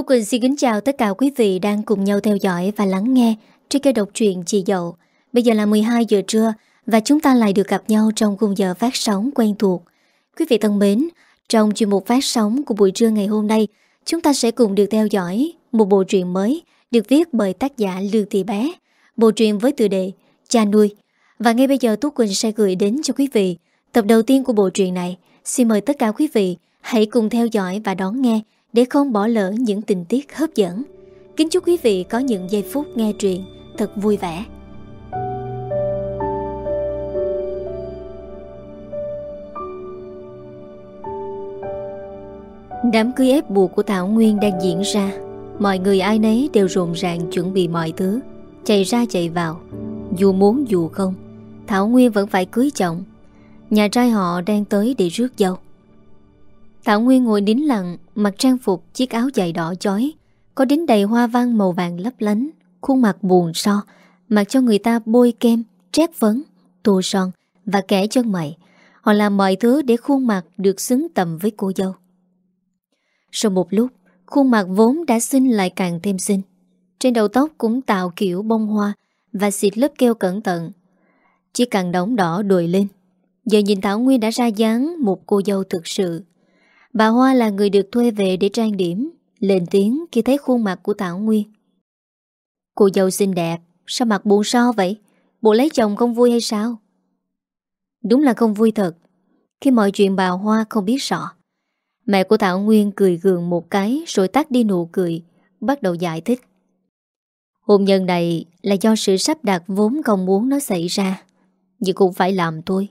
Tú Quỳnh xin kính chào tất cả quý vị đang cùng nhau theo dõi và lắng nghe trên kênh độc truyện Chị Dậu. Bây giờ là 12 giờ trưa và chúng ta lại được gặp nhau trong khung giờ phát sóng quen thuộc. Quý vị thân mến, trong chuyên mục phát sóng của buổi trưa ngày hôm nay, chúng ta sẽ cùng được theo dõi một bộ truyện mới được viết bởi tác giả Lương Thị Bé. Bộ truyện với tựa đề Cha nuôi. Và ngay bây giờ Tú Quỳnh sẽ gửi đến cho quý vị tập đầu tiên của bộ truyện này. Xin mời tất cả quý vị hãy cùng theo dõi và đón nghe để không bỏ lỡ những tình tiết hấp dẫn. Kính chúc quý vị có những giây phút nghe truyện thật vui vẻ. Đám cưới ép buộc của Thảo Nguyên đang diễn ra. Mọi người ai nấy đều rộn ràng chuẩn bị mọi thứ. Chạy ra chạy vào. Dù muốn dù không, Thảo Nguyên vẫn phải cưới chồng. Nhà trai họ đang tới để rước dâu. Thảo Nguyên ngồi nín lặng Mặc trang phục chiếc áo dài đỏ chói Có đính đầy hoa văn màu vàng lấp lánh Khuôn mặt buồn so Mặc cho người ta bôi kem, trét phấn Tô son và kẻ chân mày. Họ làm mọi thứ để khuôn mặt được xứng tầm với cô dâu. Sau một lúc Khuôn mặt vốn đã xinh lại càng thêm xinh. Trên đầu tóc cũng tạo kiểu bông hoa Và xịt lớp keo cẩn thận. Chiếc càng đóng đỏ đùi lên. Giờ nhìn Thảo Nguyên đã ra dáng Một cô dâu thực sự. Bà Hoa là người được thuê về để trang điểm, Lên tiếng khi thấy khuôn mặt của Thảo Nguyên. Cô dâu xinh đẹp, Sao mặt buồn so vậy? Bộ lấy chồng không vui hay sao? Đúng là không vui thật. Khi mọi chuyện bà Hoa không biết rõ, Mẹ của Thảo Nguyên cười gượng một cái Rồi tắt đi nụ cười, Bắt đầu giải thích. Hôn nhân này là do sự sắp đặt vốn không muốn nó xảy ra, Nhưng cũng phải làm thôi.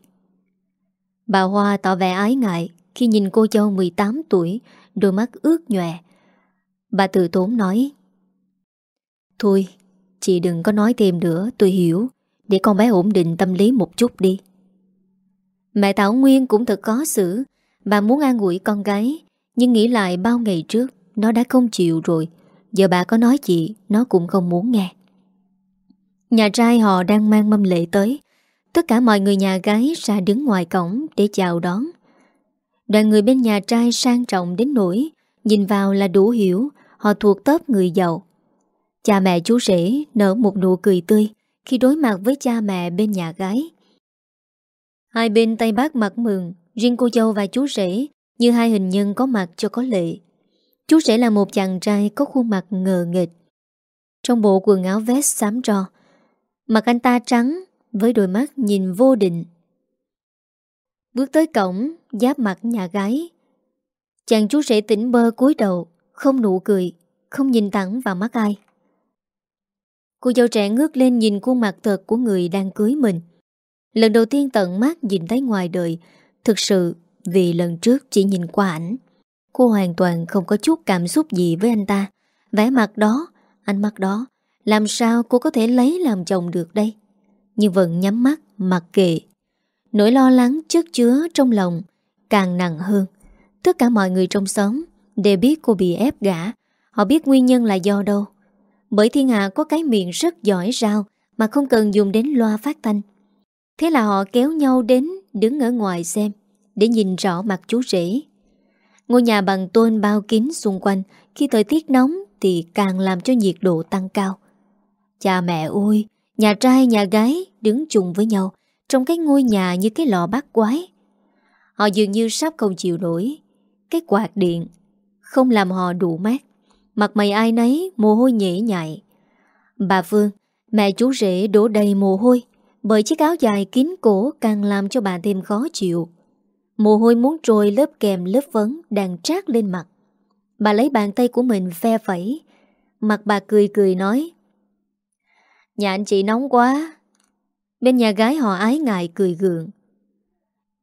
Bà Hoa tỏ vẻ ái ngại khi nhìn cô dâu 18 tuổi, Đôi mắt ướt nhòe. Bà tự tốn nói, Thôi, Chị đừng có nói thêm nữa, tôi hiểu. Để con bé ổn định tâm lý một chút đi. Mẹ Thảo Nguyên cũng thật có xử Bà muốn an ủi con gái, Nhưng nghĩ lại bao ngày trước, Nó đã không chịu rồi. Giờ bà có nói chị Nó cũng không muốn nghe. Nhà trai họ đang mang mâm lệ tới. Tất cả mọi người nhà gái ra đứng ngoài cổng Để chào đón. Đoàn người bên nhà trai sang trọng đến nỗi, Nhìn vào là đủ hiểu, Họ thuộc tớp người giàu. Cha mẹ chú rể nở một nụ cười tươi Khi đối mặt với cha mẹ bên nhà gái. Hai bên tay bác mặt mừng, Riêng cô dâu và chú rể Như hai hình nhân có mặt cho có lệ. Chú rể là một chàng trai Có khuôn mặt ngờ nghịch. Trong bộ quần áo vest xám tro Mặt anh ta trắng Với đôi mắt nhìn vô định. Bước tới cổng Giáp mặt nhà gái. Chàng chú rể tỉnh bơ cúi đầu Không nụ cười Không nhìn thẳng vào mắt ai. Cô dâu trẻ ngước lên nhìn khuôn mặt thật của người đang cưới mình. Lần đầu tiên tận mắt nhìn thấy ngoài đời Thực sự vì lần trước chỉ nhìn qua ảnh Cô hoàn toàn không có chút cảm xúc gì với anh ta. Vẻ mặt đó, ánh mắt đó Làm sao cô có thể lấy làm chồng được đây? Nhưng vẫn nhắm mắt mặc kệ Nỗi lo lắng chất chứa trong lòng Càng nặng hơn. Tất cả mọi người trong xóm Đều biết cô bị ép gã Họ biết nguyên nhân là do đâu. Bởi thiên hạ có cái miệng rất giỏi rao Mà không cần dùng đến loa phát thanh. Thế là họ kéo nhau đến Đứng ở ngoài xem Để nhìn rõ mặt chú rể. Ngôi nhà bằng tôn bao kín xung quanh, Khi thời tiết nóng Thì càng làm cho nhiệt độ tăng cao. Cha mẹ ôi, Nhà trai nhà gái đứng chung với nhau trong cái ngôi nhà như cái lò bát quái Họ dường như sắp không chịu nổi Cái quạt điện Không làm họ đủ mát Mặt mày ai nấy, mồ hôi nhễ nhại Bà Phương Mẹ chú rể đổ đầy mồ hôi, bởi chiếc áo dài kín cổ càng làm cho bà thêm khó chịu. Mồ hôi muốn trôi lớp kèm lớp vấn đang trát lên mặt. Bà lấy bàn tay của mình phe phẩy. Mặt bà cười cười nói, Nhà anh chị nóng quá. Bên nhà gái họ ái ngại cười gượng.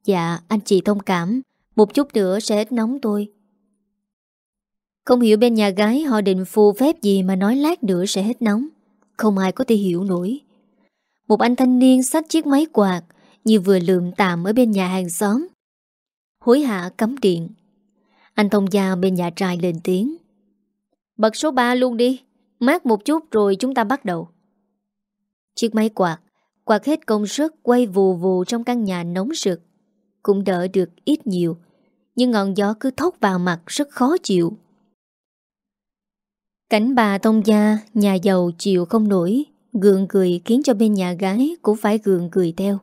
Dạ, anh chị thông cảm. Một chút nữa sẽ hết nóng tôi. Không hiểu bên nhà gái họ định phù phép gì mà nói lát nữa sẽ hết nóng. Không ai có thể hiểu nổi. Một anh thanh niên xách chiếc máy quạt Như vừa lượm tạm ở bên nhà hàng xóm Hối hạ cấm điện Anh thông gia bên nhà trai lên tiếng Bật số 3 luôn đi Mát một chút rồi chúng ta bắt đầu Chiếc máy quạt Quạt hết công suất quay vù vù trong căn nhà nóng rực Cũng đỡ được ít nhiều Nhưng ngọn gió cứ thốc vào mặt rất khó chịu Cảnh bà tông gia, nhà giàu chịu không nổi, gượng cười khiến cho bên nhà gái cũng phải gượng cười theo.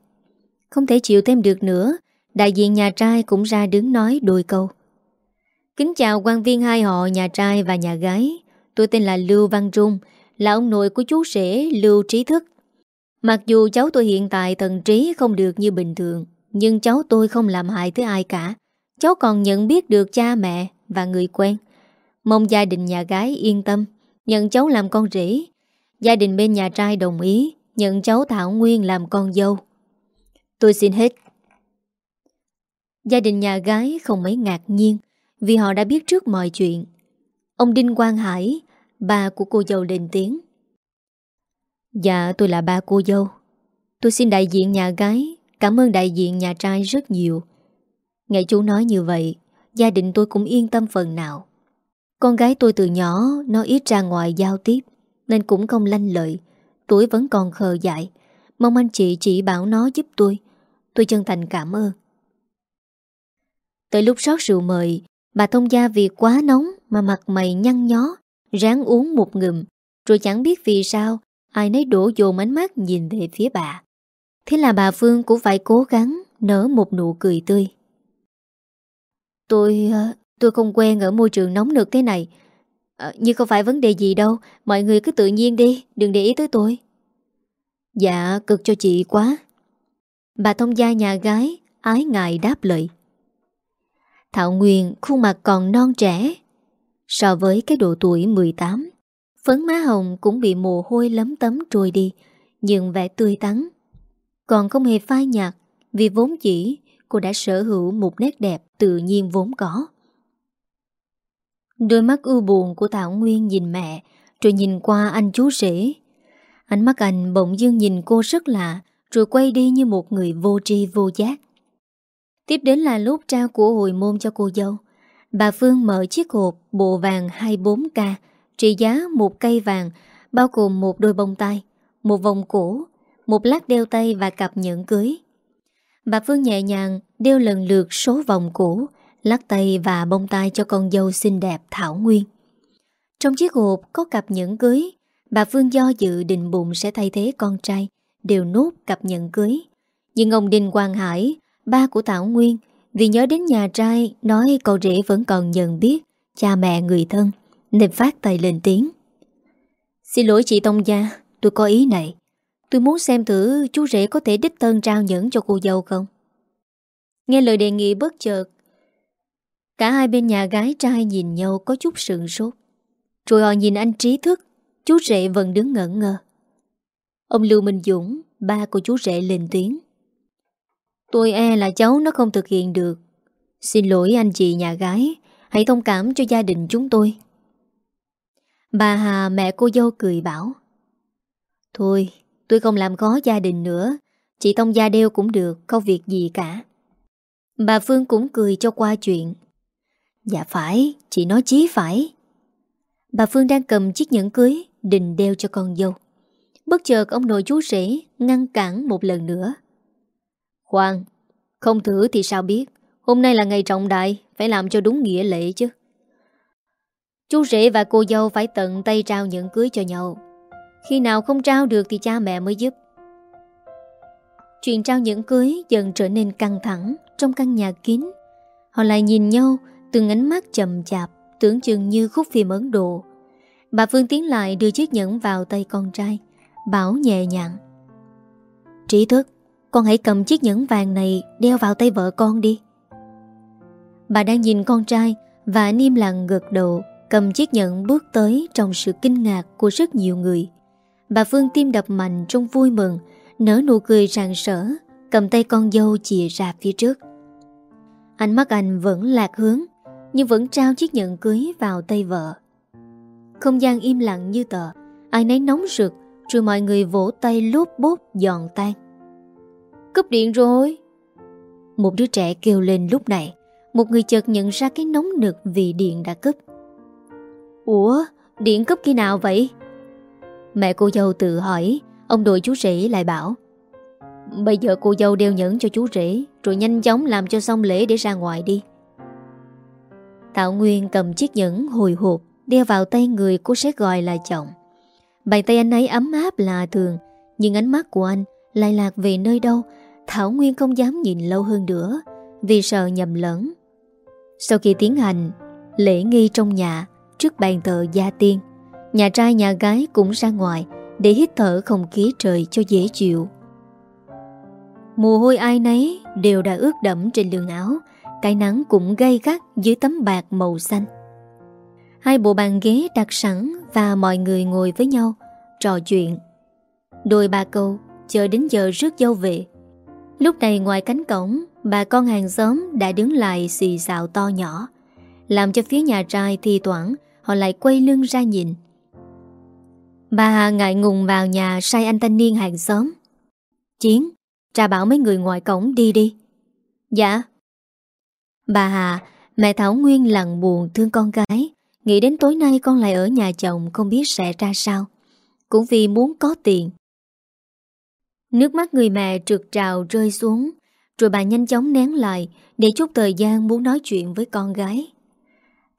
Không thể chịu thêm được nữa, đại diện nhà trai cũng ra đứng nói đôi câu. Kính chào quan viên hai họ nhà trai và nhà gái. Tôi tên là Lưu Văn Trung, là ông nội của chú rể Lưu Trí Thức. Mặc dù cháu tôi hiện tại thần trí không được như bình thường, nhưng cháu tôi không làm hại tới ai cả. Cháu còn nhận biết được cha mẹ và người quen. Mong gia đình nhà gái yên tâm, nhận cháu làm con rể. Gia đình bên nhà trai đồng ý, nhận cháu Thảo Nguyên làm con dâu. Tôi xin hết. Gia đình nhà gái không mấy ngạc nhiên vì họ đã biết trước mọi chuyện. Ông Đinh Quang Hải, bà của cô dâu lên tiếng. Dạ tôi là ba cô dâu. Tôi xin đại diện nhà gái, cảm ơn đại diện nhà trai rất nhiều. Nghe chú nói như vậy, gia đình tôi cũng yên tâm phần nào. Con gái tôi từ nhỏ nó ít ra ngoài giao tiếp, nên cũng không lanh lợi, tuổi vẫn còn khờ dại. Mong anh chị chỉ bảo nó giúp tôi. Tôi chân thành cảm ơn. Tới lúc rót rượu mời, bà thông gia vì quá nóng mà mặt mày nhăn nhó, ráng uống một ngụm, rồi chẳng biết vì sao ai nấy đổ dồn ánh mắt nhìn về phía bà. Thế là bà Phương cũng phải cố gắng nở một nụ cười tươi. Tôi... Ờ, tôi không quen ở môi trường nóng nực thế này. À, nhưng không phải vấn đề gì đâu, mọi người cứ tự nhiên đi, đừng để ý tới tôi. Dạ, cực cho chị quá. Bà thông gia nhà gái, ái ngại đáp lời. Thảo Nguyên khuôn mặt còn non trẻ. So với cái độ tuổi 18, phấn má hồng cũng bị mồ hôi lấm tấm trôi đi, nhưng vẻ tươi tắn. Còn không hề phai nhạt, vì vốn chỉ cô đã sở hữu một nét đẹp tự nhiên vốn có. Đôi mắt ưu buồn của Thảo Nguyên nhìn mẹ, rồi nhìn qua anh chú rể. Ánh mắt anh bỗng dưng nhìn cô rất lạ, rồi quay đi như một người vô tri vô giác. Tiếp đến là lúc trao của hồi môn cho cô dâu. Bà Phương mở chiếc hộp bộ vàng 24K, trị giá một cây vàng, bao gồm một đôi bông tai, một vòng cổ, một lát đeo tay và cặp nhẫn cưới. Bà Phương nhẹ nhàng đeo lần lượt số vòng cổ, lắc tay và bông tai cho con dâu xinh đẹp Thảo Nguyên. Trong chiếc hộp có cặp nhẫn cưới, bà Phương do dự định bụng sẽ thay thế con trai, đều nốt cặp nhẫn cưới. Nhưng ông Đinh Quang Hải Ba của Thảo Nguyên Vì nhớ đến nhà trai Nói cậu rể vẫn còn nhận biết Cha mẹ người thân nên phát tay lên tiếng. Xin lỗi chị Tông Gia, Tôi có ý này. Tôi muốn xem thử chú rể có thể đích thân trao nhẫn cho cô dâu không? Nghe lời đề nghị bất chợt, Cả hai bên nhà gái trai nhìn nhau có chút sượng sốt. Rồi họ nhìn anh trí thức, Chú rể vẫn đứng ngẩn ngơ. Ông Lưu Minh Dũng, Ba của chú rể lên tiếng. Tôi e là cháu nó không thực hiện được. Xin lỗi anh chị nhà gái, Hãy thông cảm cho gia đình chúng tôi. Bà Hà mẹ cô dâu cười bảo Thôi tôi không làm khó gia đình nữa Chị Tông Gia đeo cũng được Không việc gì cả. Bà Phương cũng cười cho qua chuyện Dạ phải Chị nói chí phải. Bà Phương đang cầm chiếc nhẫn cưới Định đeo cho con dâu. Bất chợt ông nội chú rể Ngăn cản một lần nữa Khoan, không thử thì sao biết? Hôm nay là ngày trọng đại Phải làm cho đúng nghĩa lệ chứ. Chú rể và cô dâu phải tận tay trao nhẫn cưới cho nhau. Khi nào không trao được thì cha mẹ mới giúp. Chuyện trao nhẫn cưới dần trở nên căng thẳng Trong căn nhà kín. Họ lại nhìn nhau Từng ánh mắt chậm chạp, Tưởng chừng như khúc phim Ấn Độ. Bà Phương tiến lại đưa chiếc nhẫn vào tay con trai, Bảo nhẹ nhàng. Trí thức, con hãy cầm chiếc nhẫn vàng này Đeo vào tay vợ con đi. Bà đang nhìn con trai Và niêm lặng gật đầu. Cầm chiếc nhẫn bước tới Trong sự kinh ngạc của rất nhiều người. Bà Phương tim đập mạnh trong vui mừng, Nở nụ cười rạng rỡ, Cầm tay con dâu chìa ra phía trước. Ánh mắt anh vẫn lạc hướng, Nhưng vẫn trao chiếc nhẫn cưới vào tay vợ. Không gian im lặng như tờ, Ai nấy nóng rực, Rồi mọi người vỗ tay lốp bốt giòn tan. Cúp điện rồi. Một đứa trẻ kêu lên lúc này, Một người chợt nhận ra cái nóng nực vì điện đã cúp. Ủa, Điện cấp khi nào vậy? Mẹ cô dâu tự hỏi, Ông đội chú rể lại bảo, Bây giờ cô dâu đeo nhẫn cho chú rể, Rồi nhanh chóng làm cho xong lễ để ra ngoài đi. Thảo Nguyên cầm chiếc nhẫn hồi hộp, Đeo vào tay người cô sẽ gọi là chồng. Bàn tay anh ấy ấm áp là thường, Nhưng ánh mắt của anh lại lạc về nơi đâu, Thảo Nguyên không dám nhìn lâu hơn nữa, Vì sợ nhầm lẫn. Sau khi tiến hành, Lễ nghi trong nhà Trước bàn thờ gia tiên. Nhà trai nhà gái cũng ra ngoài Để hít thở không khí trời cho dễ chịu. Mồ hôi ai nấy Đều đã ướt đẫm trên lường áo, Cái nắng cũng gay gắt Dưới tấm bạc màu xanh. Hai bộ bàn ghế đặt sẵn Và mọi người ngồi với nhau, Trò chuyện. Đôi ba câu, Chờ đến giờ rước dâu về. Lúc này ngoài cánh cổng, Bà con hàng xóm đã đứng lại xì xào to nhỏ, Làm cho phía nhà trai thi thoảng Họ lại quay lưng ra nhìn. Bà Hà ngại ngùng vào nhà Sai anh thanh niên hàng xóm. Chiến Ra bảo mấy người ngoài cổng đi đi. Dạ. Bà Hà, Mẹ Thảo Nguyên lặng buồn thương con gái. Nghĩ đến tối nay con lại ở nhà chồng, Không biết sẽ ra sao. Cũng vì muốn có tiền. Nước mắt người mẹ trượt trào rơi xuống, Rồi bà nhanh chóng nén lại, Để chút thời gian muốn nói chuyện với con gái.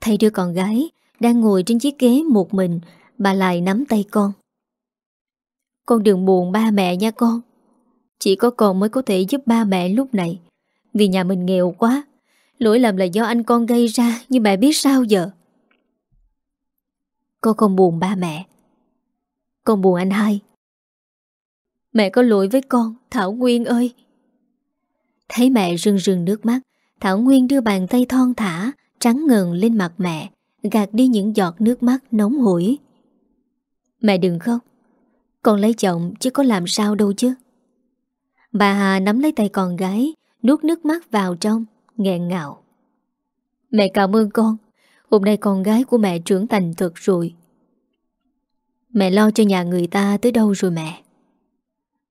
Thầy đưa con gái đang ngồi trên chiếc ghế một mình, Bà lại nắm tay con. Con đừng buồn ba mẹ nha con. Chỉ có con mới có thể giúp ba mẹ lúc này. Vì nhà mình nghèo quá, Lỗi lầm là do anh con gây ra, Nhưng mẹ biết sao giờ? Con không buồn ba mẹ. Con buồn anh hai. Mẹ có lỗi với con, Thảo Nguyên ơi. Thấy mẹ rưng rưng nước mắt, Thảo Nguyên đưa bàn tay thon thả, Trắng ngần lên mặt mẹ. Gạt đi những giọt nước mắt nóng hổi. Mẹ đừng khóc, Con lấy chồng chứ có làm sao đâu chứ. Bà Hà nắm lấy tay con gái, Nuốt nước mắt vào trong, nghẹn ngào. Mẹ cảm ơn con, Hôm nay con gái của mẹ trưởng thành thật rồi. Mẹ lo cho nhà người ta tới đâu rồi mẹ?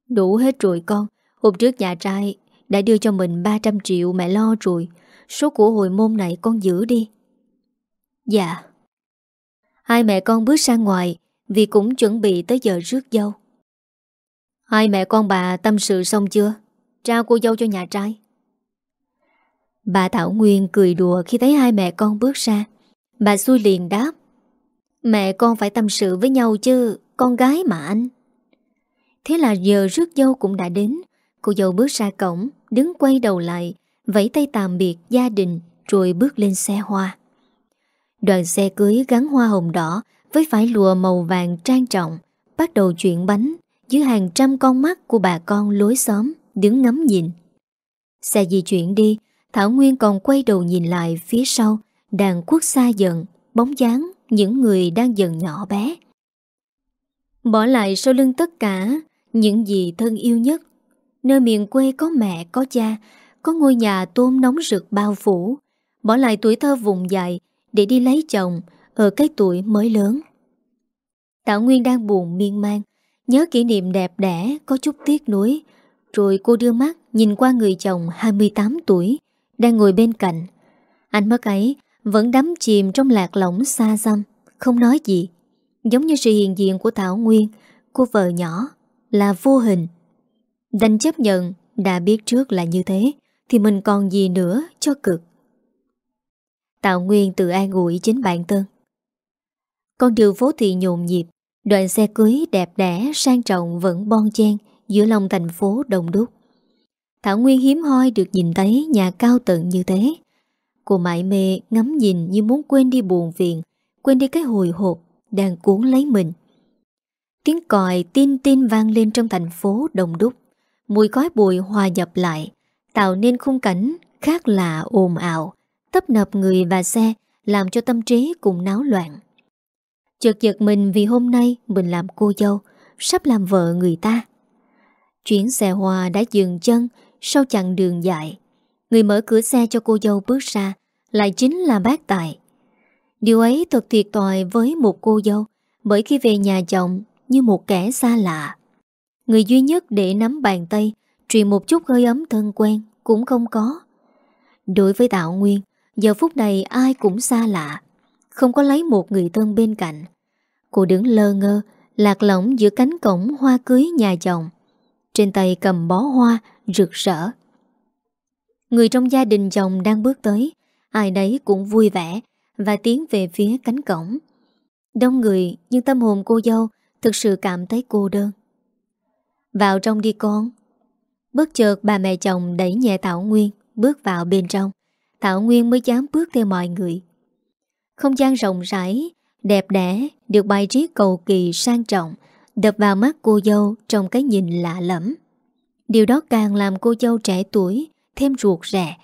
Đủ hết rồi con, Hôm trước nhà trai đã đưa cho mình 300 triệu mẹ lo rồi, Số của hồi môn này con giữ đi. Dạ. Hai mẹ con bước sang ngoài Vì cũng chuẩn bị tới giờ rước dâu. Hai mẹ con bà tâm sự xong chưa? Trao cô dâu cho nhà trai. Bà Thảo Nguyên cười đùa khi thấy hai mẹ con bước ra. Bà xui liền đáp, Mẹ con phải tâm sự với nhau chứ, Con gái mà anh. Thế là giờ rước dâu cũng đã đến. Cô dâu bước ra cổng, Đứng quay đầu lại, Vẫy tay tạm biệt gia đình, Rồi bước lên xe hoa. Đoàn xe cưới gắn hoa hồng đỏ Với vải lụa màu vàng trang trọng Bắt đầu chuyển bánh Dưới hàng trăm con mắt của bà con lối xóm Đứng ngắm nhìn. Xe di chuyển đi Thảo Nguyên còn quay đầu nhìn lại phía sau Đàn quốc xa dần Bóng dáng những người đang dần nhỏ bé. Bỏ lại sau lưng tất cả những gì thân yêu nhất Nơi miền quê có mẹ, có cha Có ngôi nhà tôm nóng rực bao phủ. Bỏ lại tuổi thơ vùng dài để đi lấy chồng Ở cái tuổi mới lớn Tạo Nguyên đang buồn miên man, Nhớ kỷ niệm đẹp đẽ, Có chút tiếc nuối Rồi cô đưa mắt nhìn qua người chồng 28 tuổi Đang ngồi bên cạnh Ánh mắt ấy vẫn đắm chìm trong lạc lõng xa xăm, Không nói gì Giống như sự hiện diện của Thảo Nguyên, Cô vợ nhỏ, là vô hình. Đành chấp nhận, đã biết trước là như thế thì mình còn gì nữa cho cực. Tạo Nguyên tự an ủi chính bản thân. Con đường phố thị nhộn nhịp, đoàn xe cưới đẹp đẽ sang trọng vẫn bon chen giữa lòng thành phố đông đúc. Thảo Nguyên hiếm hoi được nhìn thấy nhà cao tận như thế. Cô mãi mê ngắm nhìn như muốn quên đi buồn phiền, quên đi cái hồi hộp đang cuốn lấy mình. Tiếng còi tin tin vang lên trong thành phố đông đúc Mùi khói bụi hòa nhập lại Tạo nên khung cảnh khác lạ ồn ào Tấp nập người và xe Làm cho tâm trí cùng náo loạn Chợt giật mình vì hôm nay Mình làm cô dâu Sắp làm vợ người ta Chuyến xe hoa đã dừng chân Sau chặng đường dài Người mở cửa xe cho cô dâu bước ra Lại chính là bác Tài Điều ấy thật thiệt tòi với một cô dâu Bởi khi về nhà chồng như một kẻ xa lạ. Người duy nhất để nắm bàn tay, truyền một chút hơi ấm thân quen cũng không có. Đối với Tạo Nguyên, giờ phút này ai cũng xa lạ, không có lấy một người thân bên cạnh. Cô đứng lơ ngơ, lạc lõng giữa cánh cổng hoa cưới nhà chồng. Trên tay cầm bó hoa, rực rỡ. Người trong gia đình chồng đang bước tới, ai đấy cũng vui vẻ và tiến về phía cánh cổng. Đông người nhưng tâm hồn cô dâu thực sự cảm thấy cô đơn. Vào trong đi con. Bất chợt bà mẹ chồng đẩy nhẹ Thảo Nguyên bước vào bên trong. Thảo Nguyên mới dám bước theo mọi người. Không gian rộng rãi, đẹp đẽ, được bài trí cầu kỳ sang trọng, đập vào mắt cô dâu trong cái nhìn lạ lẫm. Điều đó càng làm cô dâu trẻ tuổi thêm ruột rẻ.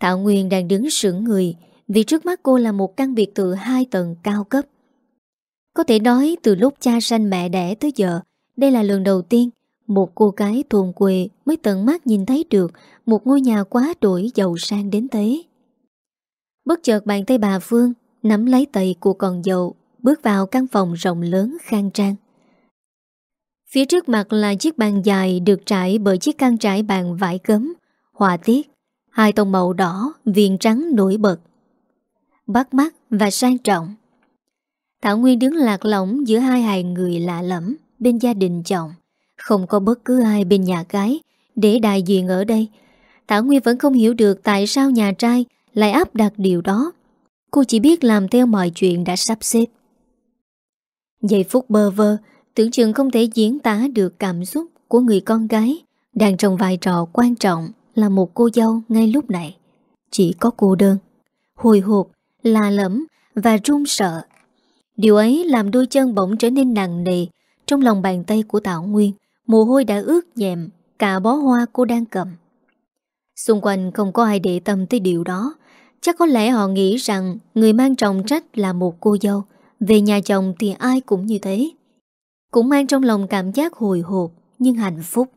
Thảo Nguyên đang đứng sững người vì trước mắt cô là một căn biệt thự hai tầng cao cấp. Có thể nói từ lúc cha sanh mẹ đẻ tới giờ, đây là lần đầu tiên một cô gái thôn quê mới tận mắt nhìn thấy được một ngôi nhà quá đổi giàu sang đến thế. Bất chợt bàn tay bà Phương nắm lấy tay của con dâu bước vào căn phòng rộng lớn khang trang. Phía trước mặt là chiếc bàn dài được trải bởi chiếc khăn trải bàn vải cấm, họa tiết, hai tông màu đỏ, viền trắng nổi bật. Bắt mắt và sang trọng. Thảo Nguyên đứng lạc lõng giữa hai hàng người lạ lẫm bên gia đình chồng. Không có bất cứ ai bên nhà gái để đại diện ở đây. Thảo Nguyên vẫn không hiểu được tại sao nhà trai lại áp đặt điều đó. Cô chỉ biết làm theo mọi chuyện đã sắp xếp. Giây phút bơ vơ, tưởng chừng không thể diễn tả được cảm xúc của người con gái đang trong vai trò quan trọng là một cô dâu ngay lúc này. Chỉ có cô đơn, hồi hộp, là lẫm và run sợ. Điều ấy làm đôi chân bỗng trở nên nặng nề trong lòng bàn tay của Tảo Nguyên. Mồ hôi đã ướt nhẹm cả bó hoa cô đang cầm. Xung quanh không có ai để tâm tới điều đó. Chắc có lẽ họ nghĩ rằng người mang trọng trách là một cô dâu. Về nhà chồng thì ai cũng như thế. Cũng mang trong lòng cảm giác hồi hộp nhưng hạnh phúc.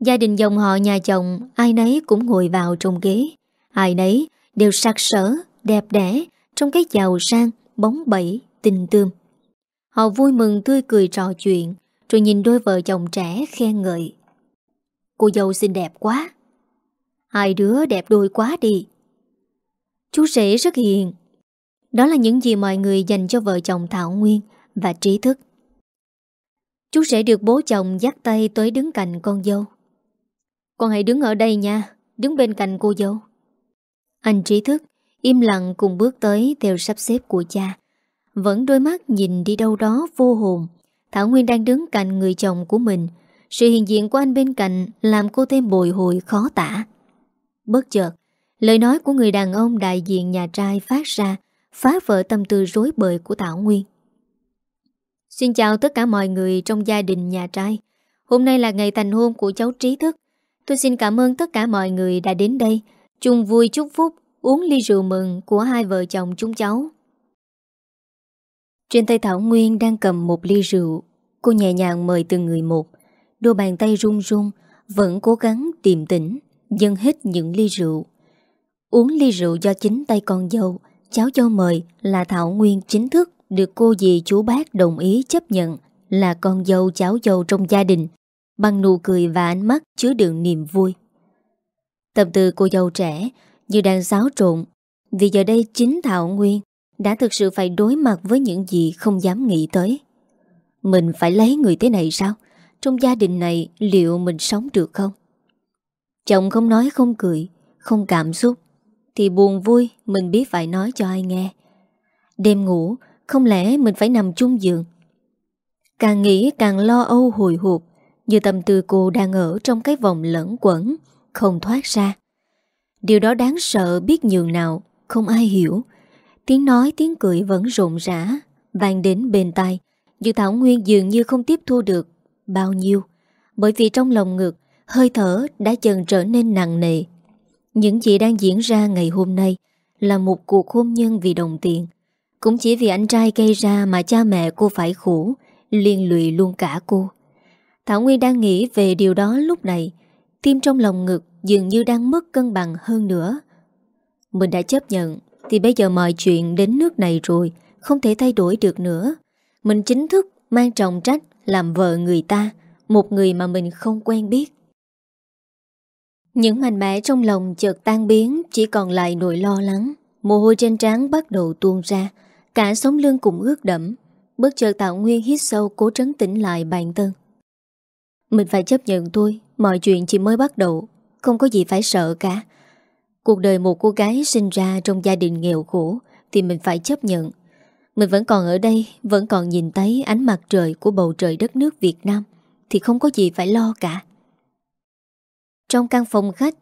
Gia đình dòng họ nhà chồng ai nấy cũng ngồi vào trong ghế. Ai nấy đều sạc sở đẹp đẽ trong cái giàu sang, bóng bẩy, tình tương. Họ vui mừng tươi cười trò chuyện rồi nhìn đôi vợ chồng trẻ khen ngợi. Cô dâu xinh đẹp quá. Hai đứa đẹp đôi quá đi. Chú rể rất hiền. Đó là những gì mọi người dành cho vợ chồng Thảo Nguyên và trí thức. Chú rể được bố chồng dắt tay tới đứng cạnh con dâu. Con hãy đứng ở đây nha, đứng bên cạnh cô dâu. Anh trí thức, im lặng cùng bước tới theo sắp xếp của cha. Vẫn đôi mắt nhìn đi đâu đó vô hồn. Thảo Nguyên đang đứng cạnh người chồng của mình. Sự hiện diện của anh bên cạnh làm cô thêm bồi hồi khó tả. Bất chợt, lời nói của người đàn ông đại diện nhà trai phát ra, phá vỡ tâm tư rối bời của Thảo Nguyên. Xin chào tất cả mọi người trong gia đình nhà trai. Hôm nay là ngày thành hôn của cháu Trí Thức. Tôi xin cảm ơn tất cả mọi người đã đến đây, chung vui chúc phúc, uống ly rượu mừng của hai vợ chồng chúng cháu. Trên tay Thảo Nguyên đang cầm một ly rượu, cô nhẹ nhàng mời từng người một. Đôi bàn tay run run, vẫn cố gắng tìm tĩnh, dâng hết những ly rượu. Uống ly rượu do chính tay con dâu, cháu dâu mời là Thảo Nguyên chính thức được cô dì chú bác đồng ý chấp nhận là con dâu cháu dâu trong gia đình bằng nụ cười và ánh mắt chứa đựng niềm vui. Tâm tư cô dâu trẻ như đang xáo trộn vì giờ đây chính Thảo Nguyên đã thực sự phải đối mặt với những gì không dám nghĩ tới. Mình phải lấy người thế này sao? Trong gia đình này liệu mình sống được không? Chồng không nói không cười, không cảm xúc, thì buồn vui mình biết phải nói cho ai nghe. Đêm ngủ, không lẽ mình phải nằm chung giường? Càng nghĩ càng lo âu hồi hộp, như tâm tư cô đang ở trong cái vòng lẫn quẩn, không thoát ra. Điều đó đáng sợ biết nhường nào, không ai hiểu. Tiếng nói tiếng cười vẫn rộn rã, vang đến bên tai, dự Thảo Nguyên dường như không tiếp thu được bao nhiêu, bởi vì trong lòng ngực, hơi thở đã dần trở nên nặng nề. Những gì đang diễn ra ngày hôm nay là một cuộc hôn nhân vì đồng tiền. Cũng chỉ vì anh trai gây ra mà cha mẹ cô phải khổ, liên lụy luôn cả cô. Thảo Nguyên đang nghĩ về điều đó lúc này, tim trong lòng ngực dường như đang mất cân bằng hơn nữa. Mình đã chấp nhận, thì bây giờ mọi chuyện đến nước này rồi, không thể thay đổi được nữa. Mình chính thức mang trọng trách làm vợ người ta, một người mà mình không quen biết. Những mạnh mẽ trong lòng chợt tan biến, chỉ còn lại nỗi lo lắng. Mồ hôi trên trán bắt đầu tuôn ra, cả sống lưng cũng ướt đẫm. Bất chợt tạo nguyên hít sâu cố trấn tĩnh lại bản thân. Mình phải chấp nhận thôi Mọi chuyện chỉ mới bắt đầu Không có gì phải sợ cả Cuộc đời một cô gái sinh ra trong gia đình nghèo khổ Thì mình phải chấp nhận. Mình vẫn còn ở đây, Vẫn còn nhìn thấy ánh mặt trời Của bầu trời đất nước Việt Nam Thì không có gì phải lo cả. Trong căn phòng khách,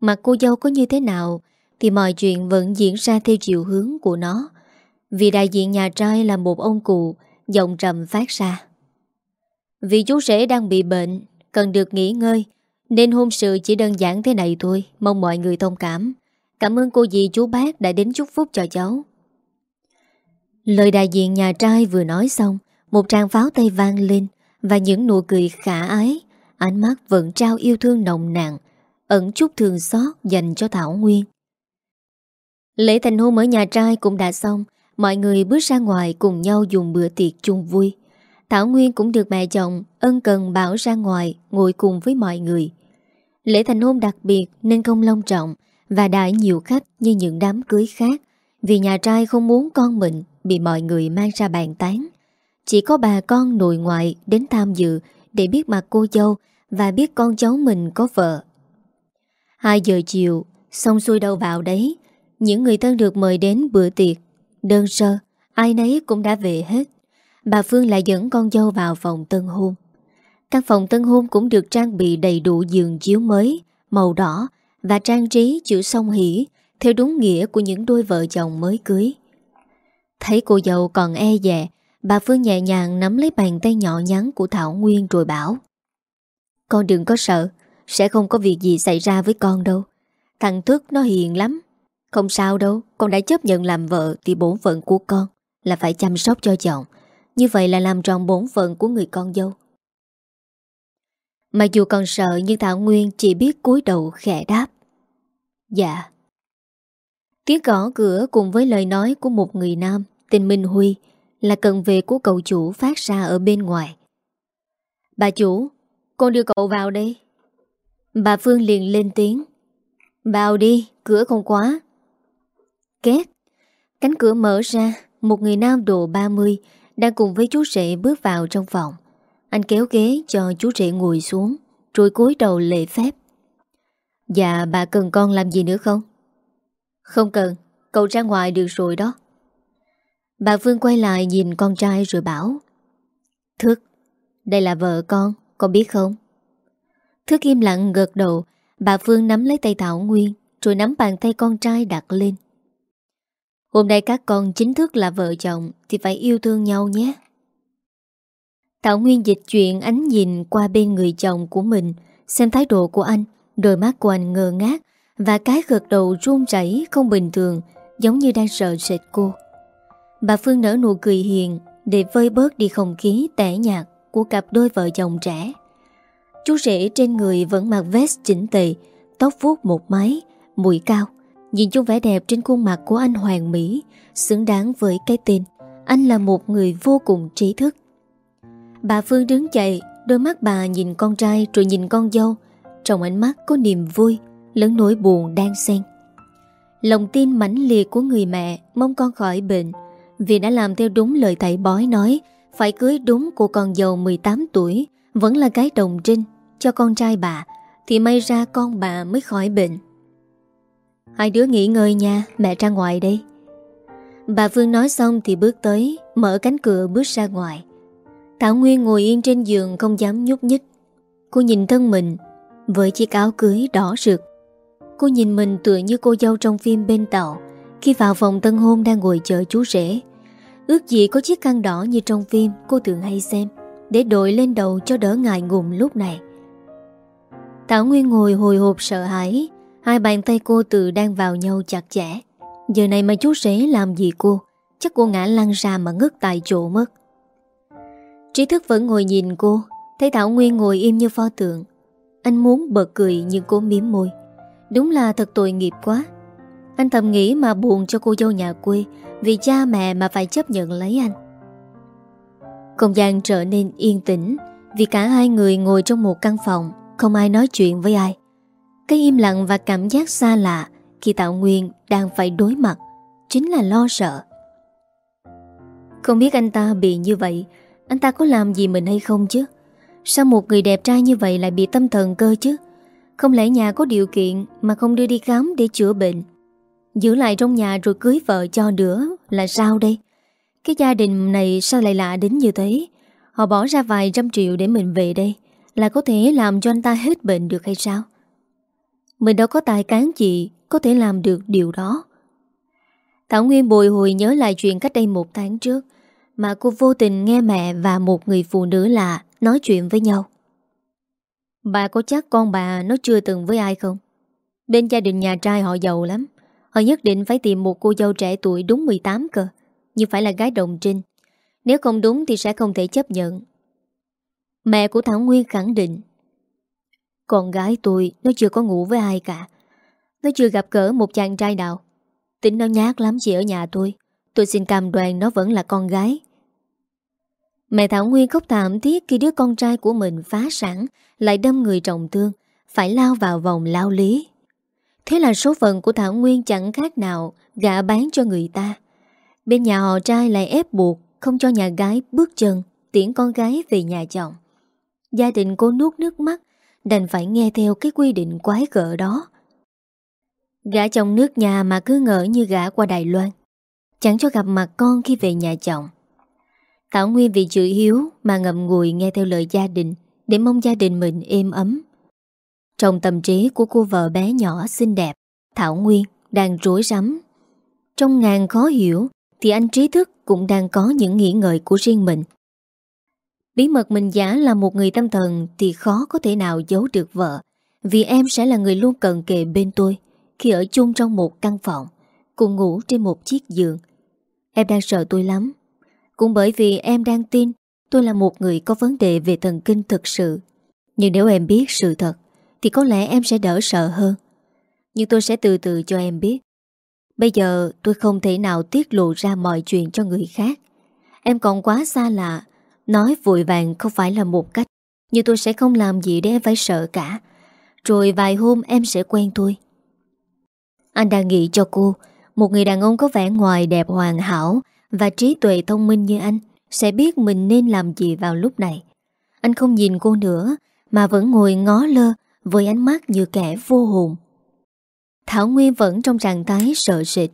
Mặt cô dâu có như thế nào Thì mọi chuyện vẫn diễn ra theo chiều hướng của nó. Vì đại diện nhà trai là một ông cụ, Giọng trầm phát ra. Vì chú rể đang bị bệnh, Cần được nghỉ ngơi nên hôn sự chỉ đơn giản thế này thôi, Mong mọi người thông cảm. Cảm ơn cô dì chú bác đã đến chúc phúc cho cháu. Lời đại diện nhà trai vừa nói xong, Một tràng pháo tay vang lên Và những nụ cười khả ái, Ánh mắt vẫn trao yêu thương nồng nàn, Ẩn chút thương xót dành cho Thảo Nguyên. Lễ thành hôn ở nhà trai cũng đã xong, Mọi người bước ra ngoài cùng nhau dùng bữa tiệc chung vui. Thảo Nguyên cũng được mẹ chồng ân cần bảo ra ngoài ngồi cùng với mọi người. Lễ thành hôn đặc biệt nên không long trọng và đãi nhiều khách như những đám cưới khác vì nhà trai không muốn con mình bị mọi người mang ra bàn tán. Chỉ có bà con nội ngoại đến tham dự để biết mặt cô dâu và biết con cháu mình có vợ. Hai giờ chiều, xong xuôi đâu vào đấy, những người thân được mời đến bữa tiệc. Đơn sơ, ai nấy cũng đã về hết. Bà Phương lại dẫn con dâu vào phòng tân hôn. Căn phòng tân hôn cũng được trang bị đầy đủ giường chiếu mới, màu đỏ và trang trí chữ song hỷ theo đúng nghĩa của những đôi vợ chồng mới cưới. Thấy cô dâu còn e dè, bà Phương nhẹ nhàng nắm lấy bàn tay nhỏ nhắn của Thảo Nguyên rồi bảo Con đừng có sợ, sẽ không có việc gì xảy ra với con đâu. Thằng Thức nó hiền lắm. Không sao đâu, con đã chấp nhận làm vợ thì bổn phận của con là phải chăm sóc cho chồng. Như vậy là làm tròn bổn phận của người con dâu. Mặc dù còn sợ nhưng Thảo Nguyên chỉ biết cúi đầu khẽ đáp. Dạ. Tiếng gõ cửa cùng với lời nói của một người nam tên Minh Huy là cần về của cậu chủ phát ra ở bên ngoài. Bà chủ, con đưa cậu vào đây. Bà Phương liền lên tiếng. Vào đi, cửa không quá. Két. Cánh cửa mở ra, một người nam độ 30 đang cùng với chú rể bước vào trong phòng. Anh kéo ghế cho chú rể ngồi xuống, rồi cúi đầu lệ phép. Dạ, bà cần con làm gì nữa không? Không cần, cậu ra ngoài được rồi đó. Bà Phương quay lại nhìn con trai rồi bảo Thức, đây là vợ con, con biết không? Thức im lặng gật đầu, bà Phương nắm lấy tay Thảo Nguyên, rồi nắm bàn tay con trai đặt lên. Hôm nay các con chính thức là vợ chồng Thì phải yêu thương nhau nhé Thảo Nguyên dịch chuyện ánh nhìn qua bên người chồng của mình, Xem thái độ của anh, Đôi mắt của anh ngơ ngác Và cái gật đầu run rẩy không bình thường, Giống như đang sợ sệt cô. Bà Phương nở nụ cười hiền Để vơi bớt đi không khí tẻ nhạt Của cặp đôi vợ chồng trẻ. Chú rể trên người vẫn mặc vest chỉnh tề, Tóc vuốt một mái, Mũi cao. Nhìn chung vẻ đẹp trên khuôn mặt của anh Hoàng Mỹ, Xứng đáng với cái tên. Anh là một người vô cùng trí thức. Bà Phương đứng dậy, Đôi mắt bà nhìn con trai rồi nhìn con dâu. Trong ánh mắt có niềm vui, Lẫn nỗi buồn đang xen. Lòng tin mãnh liệt của người mẹ Mong con khỏi bệnh. Vì đã làm theo đúng lời thầy bói nói, Phải cưới đúng của con dâu 18 tuổi, Vẫn là cái đồng trinh Cho con trai bà, Thì may ra con bà mới khỏi bệnh. Hai đứa nghỉ ngơi nha, Mẹ ra ngoài đây. Bà Phương nói xong thì bước tới, Mở cánh cửa bước ra ngoài. Thảo Nguyên ngồi yên trên giường không dám nhúc nhích. Cô nhìn thân mình Với chiếc áo cưới đỏ rực. Cô nhìn mình tựa như cô dâu trong phim bên tàu Khi vào phòng tân hôn đang ngồi chờ chú rể. Ước gì có chiếc khăn đỏ như trong phim cô thường hay xem Để đội lên đầu cho đỡ ngại ngùng lúc này. Thảo Nguyên ngồi hồi hộp sợ hãi, Hai bàn tay cô tự đang vào nhau chặt chẽ. Giờ này mà chú rể làm gì cô? Chắc cô ngã lăn ra mà ngất tại chỗ mất. Trí thức vẫn ngồi nhìn cô. Thấy Thảo Nguyên ngồi im như pho tượng. Anh muốn bật cười nhưng cô miếm môi. Đúng là thật tội nghiệp quá. Anh thầm nghĩ mà buồn cho cô dâu nhà quê Vì cha mẹ mà phải chấp nhận lấy anh. Không gian trở nên yên tĩnh Vì cả hai người ngồi trong một căn phòng Không ai nói chuyện với ai. Cái im lặng và cảm giác xa lạ khi Tạo Nguyên đang phải đối mặt chính là lo sợ. Không biết anh ta bị như vậy, anh ta có làm gì mình hay không chứ? Sao một người đẹp trai như vậy lại bị tâm thần cơ chứ? Không lẽ nhà có điều kiện mà không đưa đi khám để chữa bệnh? Giữ lại trong nhà rồi cưới vợ cho nữa là sao đây? Cái gia đình này sao lại lạ đến như thế Họ bỏ ra vài trăm triệu để mình về đây, Là có thể làm cho anh ta hết bệnh được hay sao Mình đâu có tài cán gì Có thể làm được điều đó Thảo Nguyên bồi hồi nhớ lại chuyện cách đây một tháng trước mà cô vô tình nghe mẹ và một người phụ nữ lạ Nói chuyện với nhau. Bà có chắc con bà nó chưa từng với ai không? Bên gia đình nhà trai họ giàu lắm. Họ nhất định phải tìm một cô dâu trẻ tuổi đúng 18 cơ. Nhưng phải là gái đồng trinh. Nếu không đúng thì sẽ không thể chấp nhận. Mẹ của Thảo Nguyên khẳng định. Con gái tôi Nó chưa có ngủ với ai cả. Nó chưa gặp cỡ một chàng trai nào. Tính nó nhát lắm chị ở nhà tôi. Tôi xin cam đoan nó vẫn là con gái. Mẹ Thảo Nguyên khóc thảm thiết khi đứa con trai của mình phá sản, Lại đâm người trọng thương, Phải lao vào vòng lao lý Thế là số phận của Thảo Nguyên chẳng khác nào gã bán cho người ta. Bên nhà họ trai lại ép buộc, không cho nhà gái bước chân, tiễn con gái về nhà chồng. Gia đình cô nuốt nước mắt, đành phải nghe theo cái quy định quái gỡ đó. Gã chồng nước nhà mà cứ ngỡ như gã qua Đài Loan. Chẳng cho gặp mặt con khi về nhà chồng. Thảo Nguyên vì chữ hiếu mà ngậm ngùi nghe theo lời gia đình để mong gia đình mình êm ấm. Trong tâm trí của cô vợ bé nhỏ xinh đẹp, Thảo Nguyên đang rối rắm. Trong ngàn khó hiểu, thì anh trí thức cũng đang có những nghĩ ngợi của riêng mình. Bí mật mình giả là một người tâm thần thì khó có thể nào giấu được vợ, vì em sẽ là người luôn cần kề bên tôi khi ở chung trong một căn phòng, cùng ngủ trên một chiếc giường. Em đang sợ tôi lắm, cũng bởi vì em đang tin tôi là một người có vấn đề về thần kinh thực sự. Nhưng nếu em biết sự thật, thì có lẽ em sẽ đỡ sợ hơn. Nhưng tôi sẽ từ từ cho em biết. Bây giờ tôi không thể nào tiết lộ ra mọi chuyện cho người khác. Em còn quá xa lạ. Nói vội vàng không phải là một cách. Nhưng tôi sẽ không làm gì để em phải sợ cả. Rồi vài hôm em sẽ quen tôi. Anh đang nghĩ cho cô, một người đàn ông có vẻ ngoài đẹp hoàn hảo và trí tuệ thông minh như anh sẽ biết mình nên làm gì vào lúc này. Anh không nhìn cô nữa mà vẫn ngồi ngó lơ với ánh mắt như kẻ vô hồn. Thảo Nguyên vẫn trong trạng thái sợ sệt,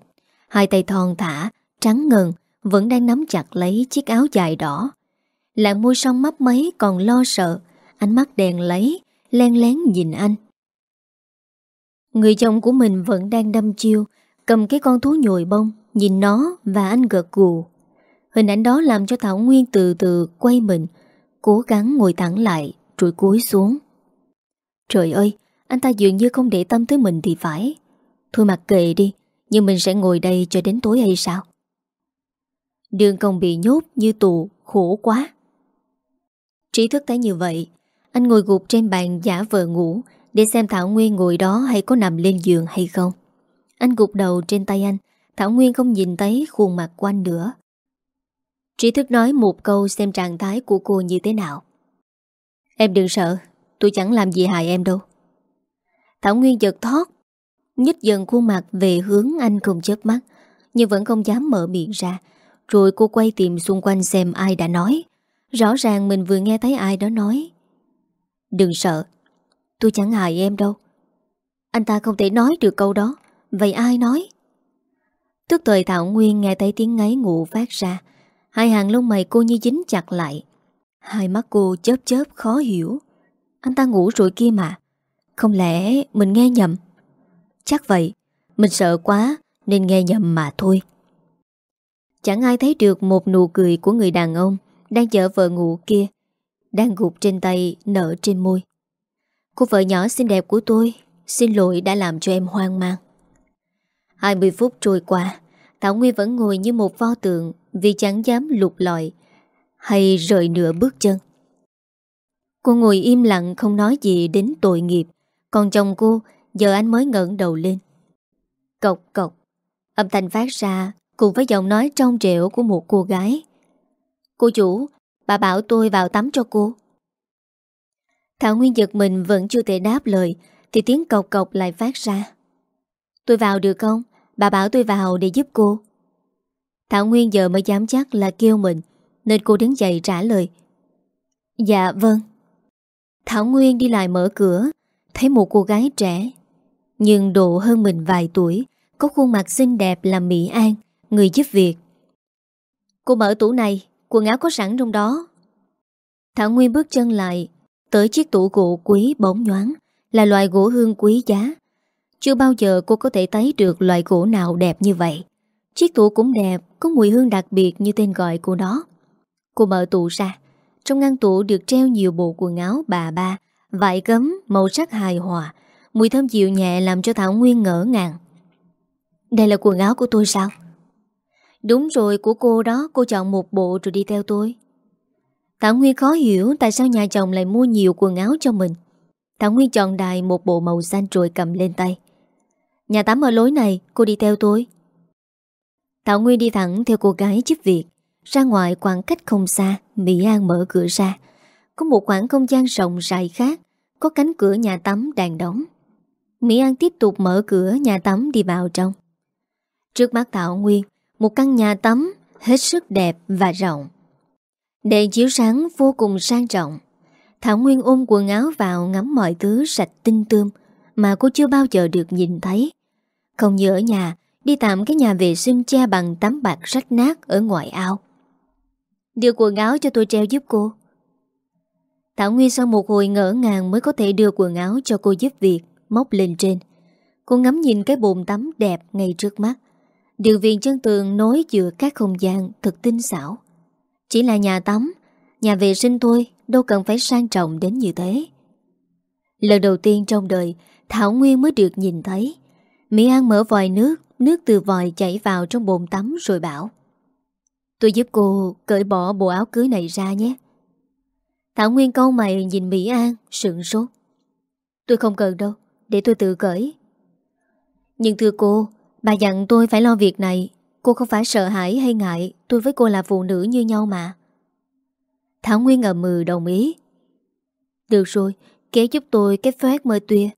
hai tay thon thả, trắng ngần, vẫn đang nắm chặt lấy chiếc áo dài đỏ. Lạng môi song mắt mấy còn lo sợ, ánh mắt đèn lấy, len lén nhìn anh. Người chồng của mình vẫn đang đâm chiêu, cầm cái con thú nhồi bông, nhìn nó và anh gật gù. Hình ảnh đó làm cho Thảo Nguyên từ từ quay mình, cố gắng ngồi thẳng lại, rồi cúi xuống. Trời ơi, anh ta dường như không để tâm tới mình thì phải. Thôi mặc kệ đi, nhưng mình sẽ ngồi đây cho đến tối hay sao? Đường công bị nhốt như tù, khổ quá. Trí thức thấy như vậy, anh ngồi gục trên bàn giả vờ ngủ để xem Thảo Nguyên ngồi đó hay có nằm lên giường hay không. Anh gục đầu trên tay anh, Thảo Nguyên không nhìn thấy khuôn mặt của anh nữa. Trí thức nói một câu xem trạng thái của cô như thế nào. Em đừng sợ, Tôi chẳng làm gì hại em đâu. Thảo Nguyên giật thoát Nhích dần khuôn mặt về hướng anh không chớp mắt Nhưng vẫn không dám mở miệng ra. Rồi cô quay tìm xung quanh xem ai đã nói. Rõ ràng mình vừa nghe thấy ai đó nói. Đừng sợ Tôi chẳng hại em đâu. Anh ta không thể nói được câu đó. Vậy ai nói? Tức thời Thảo Nguyên nghe thấy tiếng ngáy ngủ phát ra. Hai hàng lông mày cô như dính chặt lại. Hai mắt cô chớp chớp khó hiểu. Anh ta ngủ rồi kia mà. Không lẽ mình nghe nhầm? Chắc vậy. Mình sợ quá, nên nghe nhầm mà thôi. Chẳng ai thấy được một nụ cười của người đàn ông Đang chở vợ ngủ kia, Đang gục trên tay, nở trên môi. Cô vợ nhỏ xinh đẹp của tôi, Xin lỗi đã làm cho em hoang mang. 20 phút trôi qua, Thảo Nguyên vẫn ngồi như một pho tượng Vì chẳng dám lục lọi Hay rời nửa bước chân. Cô ngồi im lặng không nói gì đến tội nghiệp, Còn chồng cô Giờ anh mới ngẩng đầu lên. Cộc cộc, Âm thanh phát ra cùng với giọng nói trong trẻo của một cô gái. Cô chủ, Bà bảo tôi vào tắm cho cô. Thảo Nguyên giật mình vẫn chưa thể đáp lời Thì tiếng cộc cộc lại phát ra. Tôi vào được không? Bà bảo tôi vào để giúp cô. Thảo Nguyên giờ mới dám chắc là kêu mình, Nên cô đứng dậy trả lời. Dạ vâng. Thảo Nguyên đi lại mở cửa, Thấy một cô gái trẻ, Nhưng độ hơn mình vài tuổi, Có khuôn mặt xinh đẹp là Mỹ An, Người giúp việc. Cô mở tủ này, Quần áo có sẵn trong đó. Thảo Nguyên bước chân lại, Tới chiếc tủ gỗ quý bóng nhoáng, Là loại gỗ hương quý giá chưa bao giờ cô có thể thấy được loại gỗ nào đẹp như vậy. Chiếc tủ cũng đẹp, Có mùi hương đặc biệt như tên gọi của nó. Cô mở tủ ra. Trong ngăn tủ được treo nhiều bộ quần áo bà ba, Vải gấm, màu sắc hài hòa. Mùi thơm dịu nhẹ làm cho Thảo Nguyên ngỡ ngàng. Đây là quần áo của tôi sao? Đúng rồi, của cô đó. Cô chọn một bộ rồi đi theo tôi. Thảo Nguyên khó hiểu Tại sao nhà chồng lại mua nhiều quần áo cho mình. Thảo Nguyên chọn đài một bộ màu xanh rồi cầm lên tay. Nhà tắm ở lối này, Cô đi theo tôi. Thảo Nguyên đi thẳng theo cô gái giúp việc, Ra ngoài khoảng cách không xa, Mỹ An mở cửa ra. Có một khoảng không gian rộng rãi khác, Có cánh cửa nhà tắm đang đóng. Mỹ An tiếp tục mở cửa nhà tắm đi vào trong. Trước mắt Thảo Nguyên, Một căn nhà tắm hết sức đẹp và rộng. Đèn chiếu sáng vô cùng sang trọng. Thảo Nguyên ôm quần áo vào ngắm mọi thứ sạch tinh tươm. Mà cô chưa bao giờ được nhìn thấy. Không như ở nhà, Đi tạm cái nhà vệ sinh che bằng tấm bạc rách nát ở ngoài ao. Đưa quần áo cho tôi treo giúp cô. Thảo Nguyên sau một hồi ngỡ ngàng mới có thể đưa quần áo cho cô giúp việc, Móc lên trên. Cô ngắm nhìn cái bồn tắm đẹp ngay trước mắt. Đường viền chân tường nối giữa các không gian thật tinh xảo. Chỉ là nhà tắm, Nhà vệ sinh thôi, Đâu cần phải sang trọng đến như thế. Lần đầu tiên trong đời Thảo Nguyên mới được nhìn thấy. Mỹ An mở vòi nước Nước từ vòi chảy vào trong bồn tắm rồi bảo, Tôi giúp cô cởi bỏ bộ áo cưới này ra nhé. Thảo Nguyên câu mày nhìn Mỹ An sượng sốt. Tôi không cần đâu, Để tôi tự cởi. Nhưng thưa cô, Bà dặn tôi phải lo việc này. Cô không phải sợ hãi hay ngại, Tôi với cô là phụ nữ như nhau mà. Thảo Nguyên ngờ mừ đồng ý. Được rồi, kế giúp tôi cái phép mơ tuya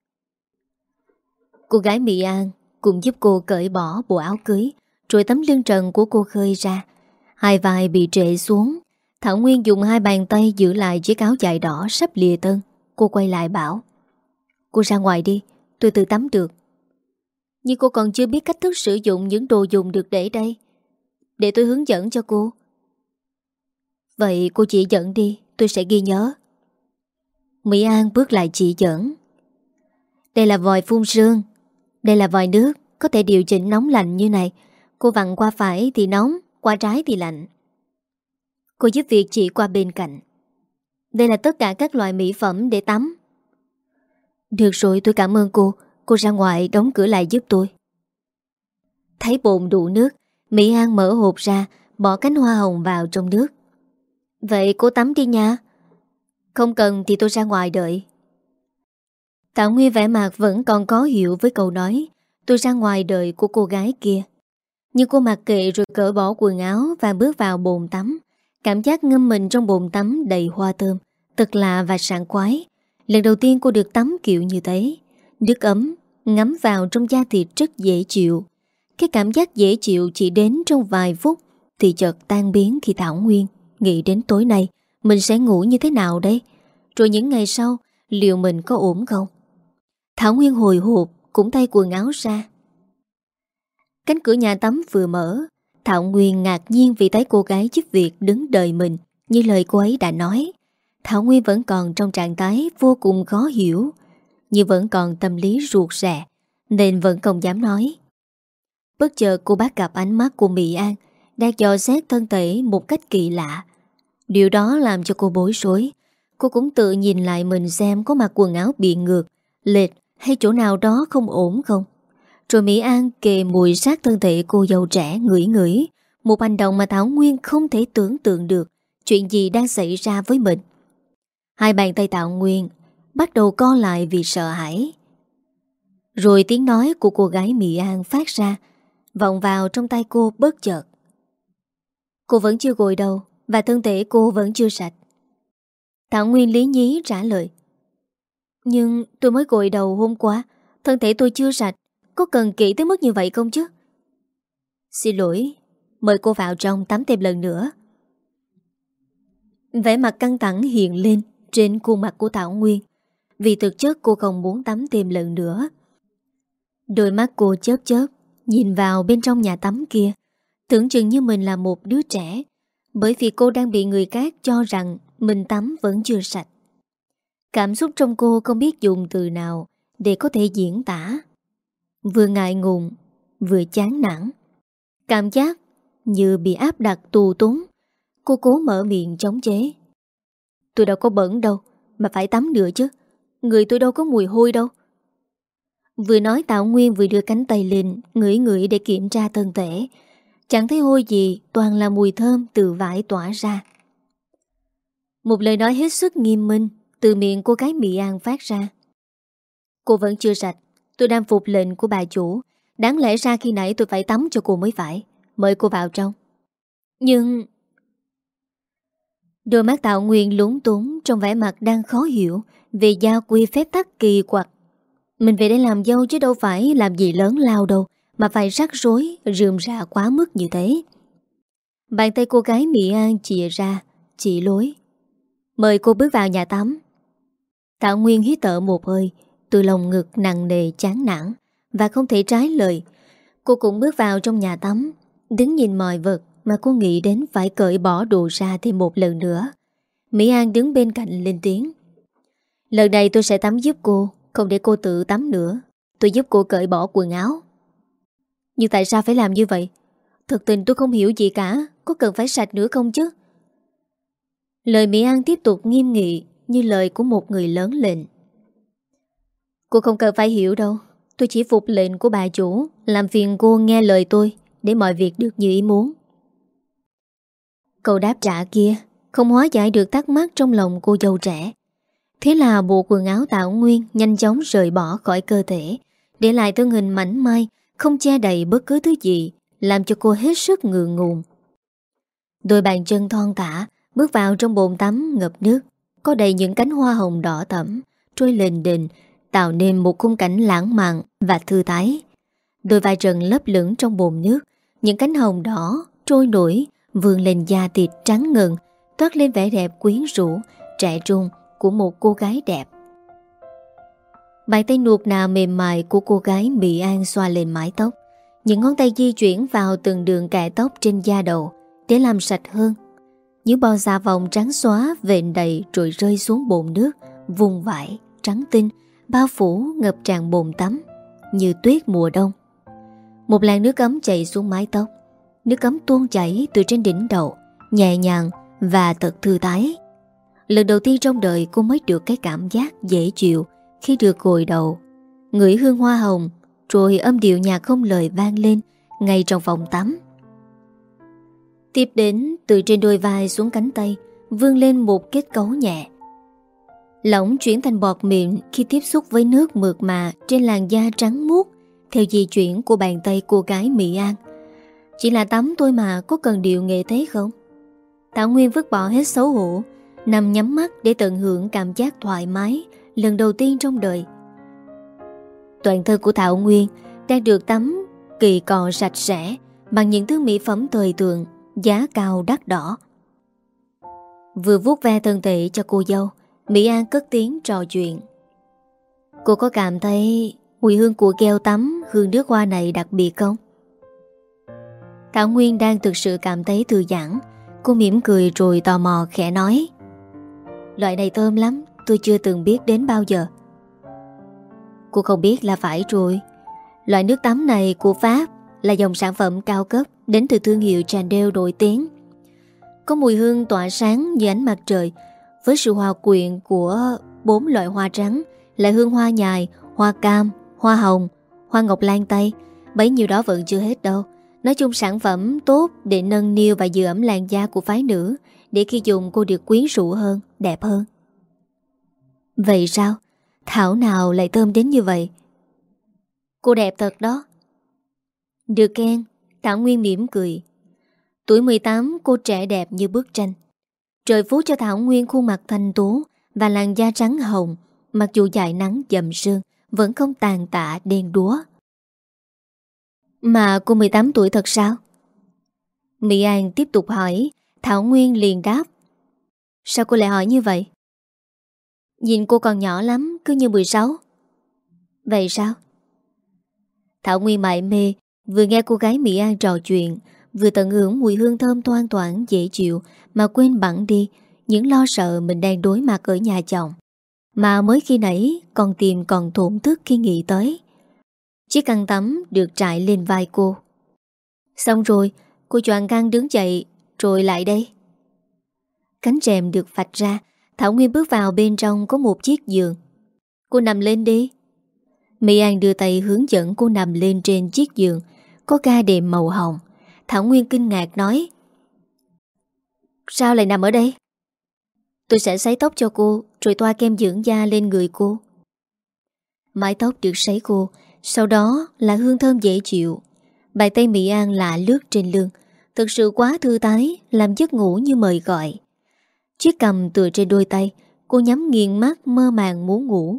Cô gái Mỹ An Cùng giúp cô cởi bỏ bộ áo cưới, Rồi tấm lưng trần của cô khơi ra. Hai vai bị trệ xuống, Thảo Nguyên dùng hai bàn tay giữ lại chiếc áo dài đỏ sắp lìa tân Cô quay lại bảo, Cô ra ngoài đi, Tôi tự tắm được. Nhưng cô còn chưa biết cách thức sử dụng những đồ dùng được để đây. Để tôi hướng dẫn cho cô. Vậy cô chỉ dẫn đi, Tôi sẽ ghi nhớ. Mỹ An bước lại chỉ dẫn. Đây là vòi phun sương đây là vòi nước, Có thể điều chỉnh nóng lạnh như này. Cô vặn qua phải thì nóng, Qua trái thì lạnh. Cô giúp việc chỉ qua bên cạnh. Đây là tất cả các loại mỹ phẩm để tắm. Được rồi, tôi cảm ơn cô. Cô ra ngoài đóng cửa lại giúp tôi. Thấy bồn đủ nước, Mỹ An mở hộp ra, Bỏ cánh hoa hồng vào trong nước. Vậy cô tắm đi nha. Không cần thì tôi ra ngoài đợi. Tạo Nguyên vẻ mặt vẫn còn có hiểu với câu nói, Tôi ra ngoài đời của cô gái kia. Nhưng cô mặc kệ rồi cởi bỏ quần áo Và bước vào bồn tắm. Cảm giác ngâm mình trong bồn tắm đầy hoa thơm, Thật lạ và sảng quái Lần đầu tiên cô được tắm kiểu như thế. Nước ấm Ngắm vào trong da thịt rất dễ chịu. Cái cảm giác dễ chịu chỉ đến trong vài phút Thì chợt tan biến khi Thảo Nguyên Nghĩ đến tối nay. Mình sẽ ngủ như thế nào đây? Rồi những ngày sau, Liệu mình có ổn không? Thảo Nguyên hồi hộp, Cũng tay quần áo ra. Cánh cửa nhà tắm vừa mở, Thảo Nguyên ngạc nhiên vì thấy cô gái giúp việc đứng đợi mình, Như lời cô ấy đã nói. Thảo Nguyên vẫn còn trong trạng thái vô cùng khó hiểu, Nhưng vẫn còn tâm lý ruột rẹ Nên vẫn không dám nói. Bất chợt cô bác gặp ánh mắt của Mỹ An, Đang dò xét thân thể một cách kỳ lạ. Điều đó làm cho cô bối rối. Cô cũng tự nhìn lại mình xem có mặc quần áo bị ngược, Lệch hay chỗ nào đó không ổn không? Rồi Mỹ An kề mùi sát thân thể cô dâu trẻ ngửi ngửi. Một hành động mà Thảo Nguyên không thể tưởng tượng được Chuyện gì đang xảy ra với mình. Hai bàn tay Thảo Nguyên Bắt đầu co lại vì sợ hãi. Rồi tiếng nói của cô gái Mỹ An phát ra, Vọng vào trong tay cô bớt chợt. Cô vẫn chưa gội đầu Và thân thể cô vẫn chưa sạch. Thảo Nguyên lý nhí trả lời nhưng tôi mới gội đầu hôm qua, Thân thể tôi chưa sạch. Có cần kỹ tới mức như vậy không chứ? Xin lỗi, Mời cô vào trong tắm thêm lần nữa. Vẻ mặt căng thẳng hiện lên Trên khuôn mặt của Thảo Nguyên, Vì thực chất cô không muốn tắm thêm lần nữa. Đôi mắt cô chớp chớp, Nhìn vào bên trong nhà tắm kia, Tưởng chừng như mình là một đứa trẻ, Bởi vì cô đang bị người khác cho rằng Mình tắm vẫn chưa sạch. Cảm xúc trong cô không biết dùng từ nào Để có thể diễn tả. Vừa ngại ngùng, Vừa chán nản. Cảm giác như bị áp đặt tù túng, Cô cố mở miệng chống chế. Tôi đâu có bẩn đâu, Mà phải tắm nữa chứ. Người tôi đâu có mùi hôi đâu. Vừa nói Tạo Nguyên vừa đưa cánh tay lên, Ngửi ngửi để kiểm tra thân thể. Chẳng thấy hôi gì, Toàn là mùi thơm từ vải tỏa ra. Một lời nói hết sức nghiêm minh từ miệng cô gái Mỹ An phát ra. Cô vẫn chưa sạch Tôi đang phục lệnh của bà chủ. Đáng lẽ ra khi nãy tôi phải tắm cho cô mới phải, Mời cô vào trong. Nhưng Đôi mắt tạo nguyên lúng túng Trong vẻ mặt đang khó hiểu Về gia quy phép tắc kỳ quặc. Mình về đây làm dâu chứ đâu phải Làm gì lớn lao đâu, Mà phải rắc rối, rườm rà quá mức như thế. Bàn tay cô gái Mỹ An chìa ra, Chỉ lối. Mời cô bước vào nhà tắm. Tạo Nguyên hít tợ một hơi Từ lòng ngực nặng nề chán nản Và không thể trái lời Cô cũng bước vào trong nhà tắm Đứng nhìn mọi vật mà cô nghĩ đến phải cởi bỏ đồ ra thêm một lần nữa. Mỹ An đứng bên cạnh lên tiếng. Lần này tôi sẽ tắm giúp cô, không để cô tự tắm nữa. Tôi giúp cô cởi bỏ quần áo. Nhưng tại sao phải làm như vậy? Thực tình tôi không hiểu gì cả, có cần phải sạch nữa không chứ? Lời Mỹ An tiếp tục nghiêm nghị như lời của một người lớn lệnh. Cô không cần phải hiểu đâu, tôi chỉ phục lệnh của bà chủ, làm phiền cô nghe lời tôi để mọi việc được như ý muốn. Câu đáp trả kia Không hóa giải được thắc mắc trong lòng cô dâu trẻ Thế là bộ quần áo tạo nguyên Nhanh chóng rời bỏ khỏi cơ thể Để lại thân hình mảnh mai Không che đầy bất cứ thứ gì Làm cho cô hết sức ngượng ngùng Đôi bàn chân thon thả Bước vào trong bồn tắm ngập nước có đầy những cánh hoa hồng đỏ thẫm Trôi lên đền Tạo nên một khung cảnh lãng mạn và thư thái Đôi vai trần lấp lửng trong bồn nước Những cánh hồng đỏ trôi nổi vươn lên da thịt trắng ngần, toát lên vẻ đẹp quyến rũ, trẻ trung của một cô gái đẹp. Bàn tay nuột nà mềm mại của cô gái Mỹ An xoa lên mái tóc. Những ngón tay di chuyển vào từng đường kẻ tóc trên da đầu để làm sạch hơn. Những bao xà vòng trắng xóa vện đầy rồi rơi xuống bồn nước, vùng vải, trắng tinh, bao phủ ngập tràn bồn tắm, như tuyết mùa đông. Một làn nước ấm chảy xuống mái tóc, Nước cấm tuôn chảy từ trên đỉnh đầu Nhẹ nhàng và thật thư thái. Lần đầu tiên trong đời cô mới được cái cảm giác dễ chịu Khi được gội đầu. Ngửi hương hoa hồng Rồi âm điệu nhạc không lời vang lên Ngay trong phòng tắm. Tiếp đến, từ trên đôi vai xuống cánh tay, Vươn lên một kết cấu nhẹ. Lỏng chuyển thành bọt miệng Khi tiếp xúc với nước mượt mà Trên làn da trắng muốt, Theo di chuyển của bàn tay cô gái Mỹ An. Chỉ là tắm tôi mà có cần điều nghệ thế không? Thảo Nguyên vứt bỏ hết xấu hổ, Nằm nhắm mắt để tận hưởng cảm giác thoải mái Lần đầu tiên trong đời. Toàn thân của Thảo Nguyên Đang được tắm kỳ cọ sạch sẽ Bằng những thứ mỹ phẩm thời tượng Giá cao đắt đỏ. Vừa vuốt ve thân thể cho cô dâu, Mỹ An cất tiếng trò chuyện. Cô có cảm thấy Mùi hương của keo tắm, Hương nước hoa này đặc biệt không? Thảo Nguyên đang thực sự cảm thấy thư giãn. Cô mỉm cười rồi tò mò khẽ nói, Loại này thơm lắm, Tôi chưa từng biết đến bao giờ. Cô không biết là phải rồi. Loại nước tắm này của Pháp Là dòng sản phẩm cao cấp. Đến từ thương hiệu Chanel nổi tiếng Có mùi hương tỏa sáng như ánh mặt trời Với sự hòa quyện của bốn loại hoa trắng Là hương hoa nhài, hoa cam, hoa hồng, hoa ngọc lan tây Bấy nhiêu đó vẫn chưa hết đâu Nói chung sản phẩm tốt để nâng niu và giữ ẩm làn da của phái nữ để khi dùng cô được quyến rũ hơn, đẹp hơn. Vậy sao? Thảo nào lại thơm đến như vậy? Cô đẹp thật đó. Được khen, Thảo Nguyên mỉm cười. Tuổi 18 cô trẻ đẹp như bức tranh. Trời phú cho Thảo Nguyên khuôn mặt thanh tú và làn da trắng hồng, mặc dù dài nắng dầm sương, vẫn không tàn tạ đen đúa. Mà cô 18 tuổi thật sao? Mỹ An tiếp tục hỏi Thảo Nguyên liền đáp Sao cô lại hỏi như vậy? Nhìn cô còn nhỏ lắm Cứ như 16 Vậy sao? Thảo Nguyên mại mê Vừa nghe cô gái Mỹ An trò chuyện, Vừa tận hưởng mùi hương thơm toan toản dễ chịu, Mà quên bẵng đi Những lo sợ mình đang đối mặt ở nhà chồng. Mà mới khi nãy Còn tìm còn thổn thức khi nghĩ tới. Chiếc khăn tắm được trải lên vai cô. Xong rồi, Cô choàng khăn đứng dậy, Rồi lại đây. Cánh rèm được vạch ra, Thảo Nguyên bước vào bên trong có một chiếc giường. Cô nằm lên đi. Mỹ An đưa tay hướng dẫn cô nằm lên trên chiếc giường có ga đệm màu hồng. Thảo Nguyên kinh ngạc nói, Sao lại nằm ở đây? Tôi sẽ sấy tóc cho cô, Rồi toa kem dưỡng da lên người cô. Mái tóc được sấy cô Sau đó là hương thơm dễ chịu. Bài tay Mỹ An lạ lướt trên lưng. Thực sự quá thư tái Làm giấc ngủ như mời gọi. Chiếc cầm tựa trên đôi tay, Cô nhắm nghiền mắt mơ màng muốn ngủ.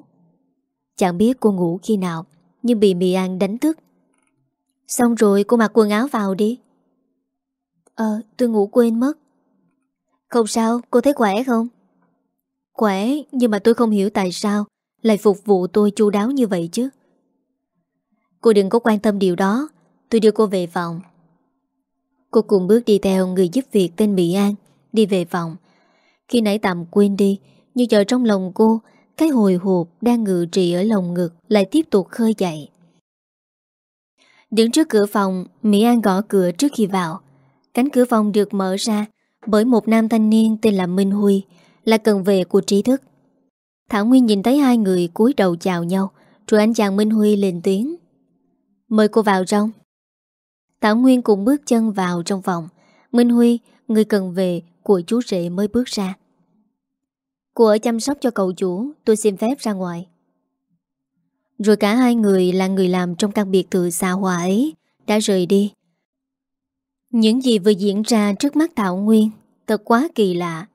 Chẳng biết cô ngủ khi nào, Nhưng bị Mỹ An đánh thức. Xong rồi cô mặc quần áo vào đi. Ờ tôi ngủ quên mất. Không sao, cô thấy khỏe không? Khỏe, Nhưng mà tôi không hiểu tại sao Lại phục vụ tôi chu đáo như vậy chứ. Cô đừng có quan tâm điều đó, Tôi đưa cô về phòng. Cô cùng bước đi theo người giúp việc tên Mỹ An, Đi về phòng. Khi nãy tạm quên đi như giờ trong lòng cô, Cái hồi hộp đang ngự trị ở lòng ngực Lại tiếp tục khơi dậy. Đứng trước cửa phòng Mỹ An gõ cửa trước khi vào. Cánh cửa phòng được mở ra Bởi một nam thanh niên tên là Minh Huy Là cần về của trí thức. Thảo Nguyên nhìn thấy hai người cúi đầu chào nhau Rồi anh chàng Minh Huy lên tiếng. Mời cô vào trong. Thảo Nguyên cùng bước chân vào trong phòng. Minh Huy, người cần về của chú rể mới bước ra. Cô ở chăm sóc cho cậu chủ Tôi xin phép ra ngoài. Rồi cả hai người là người làm Trong căn biệt thự xa hòa ấy, Đã rời đi. Những gì vừa diễn ra trước mắt Thảo Nguyên, Thật quá kỳ lạ.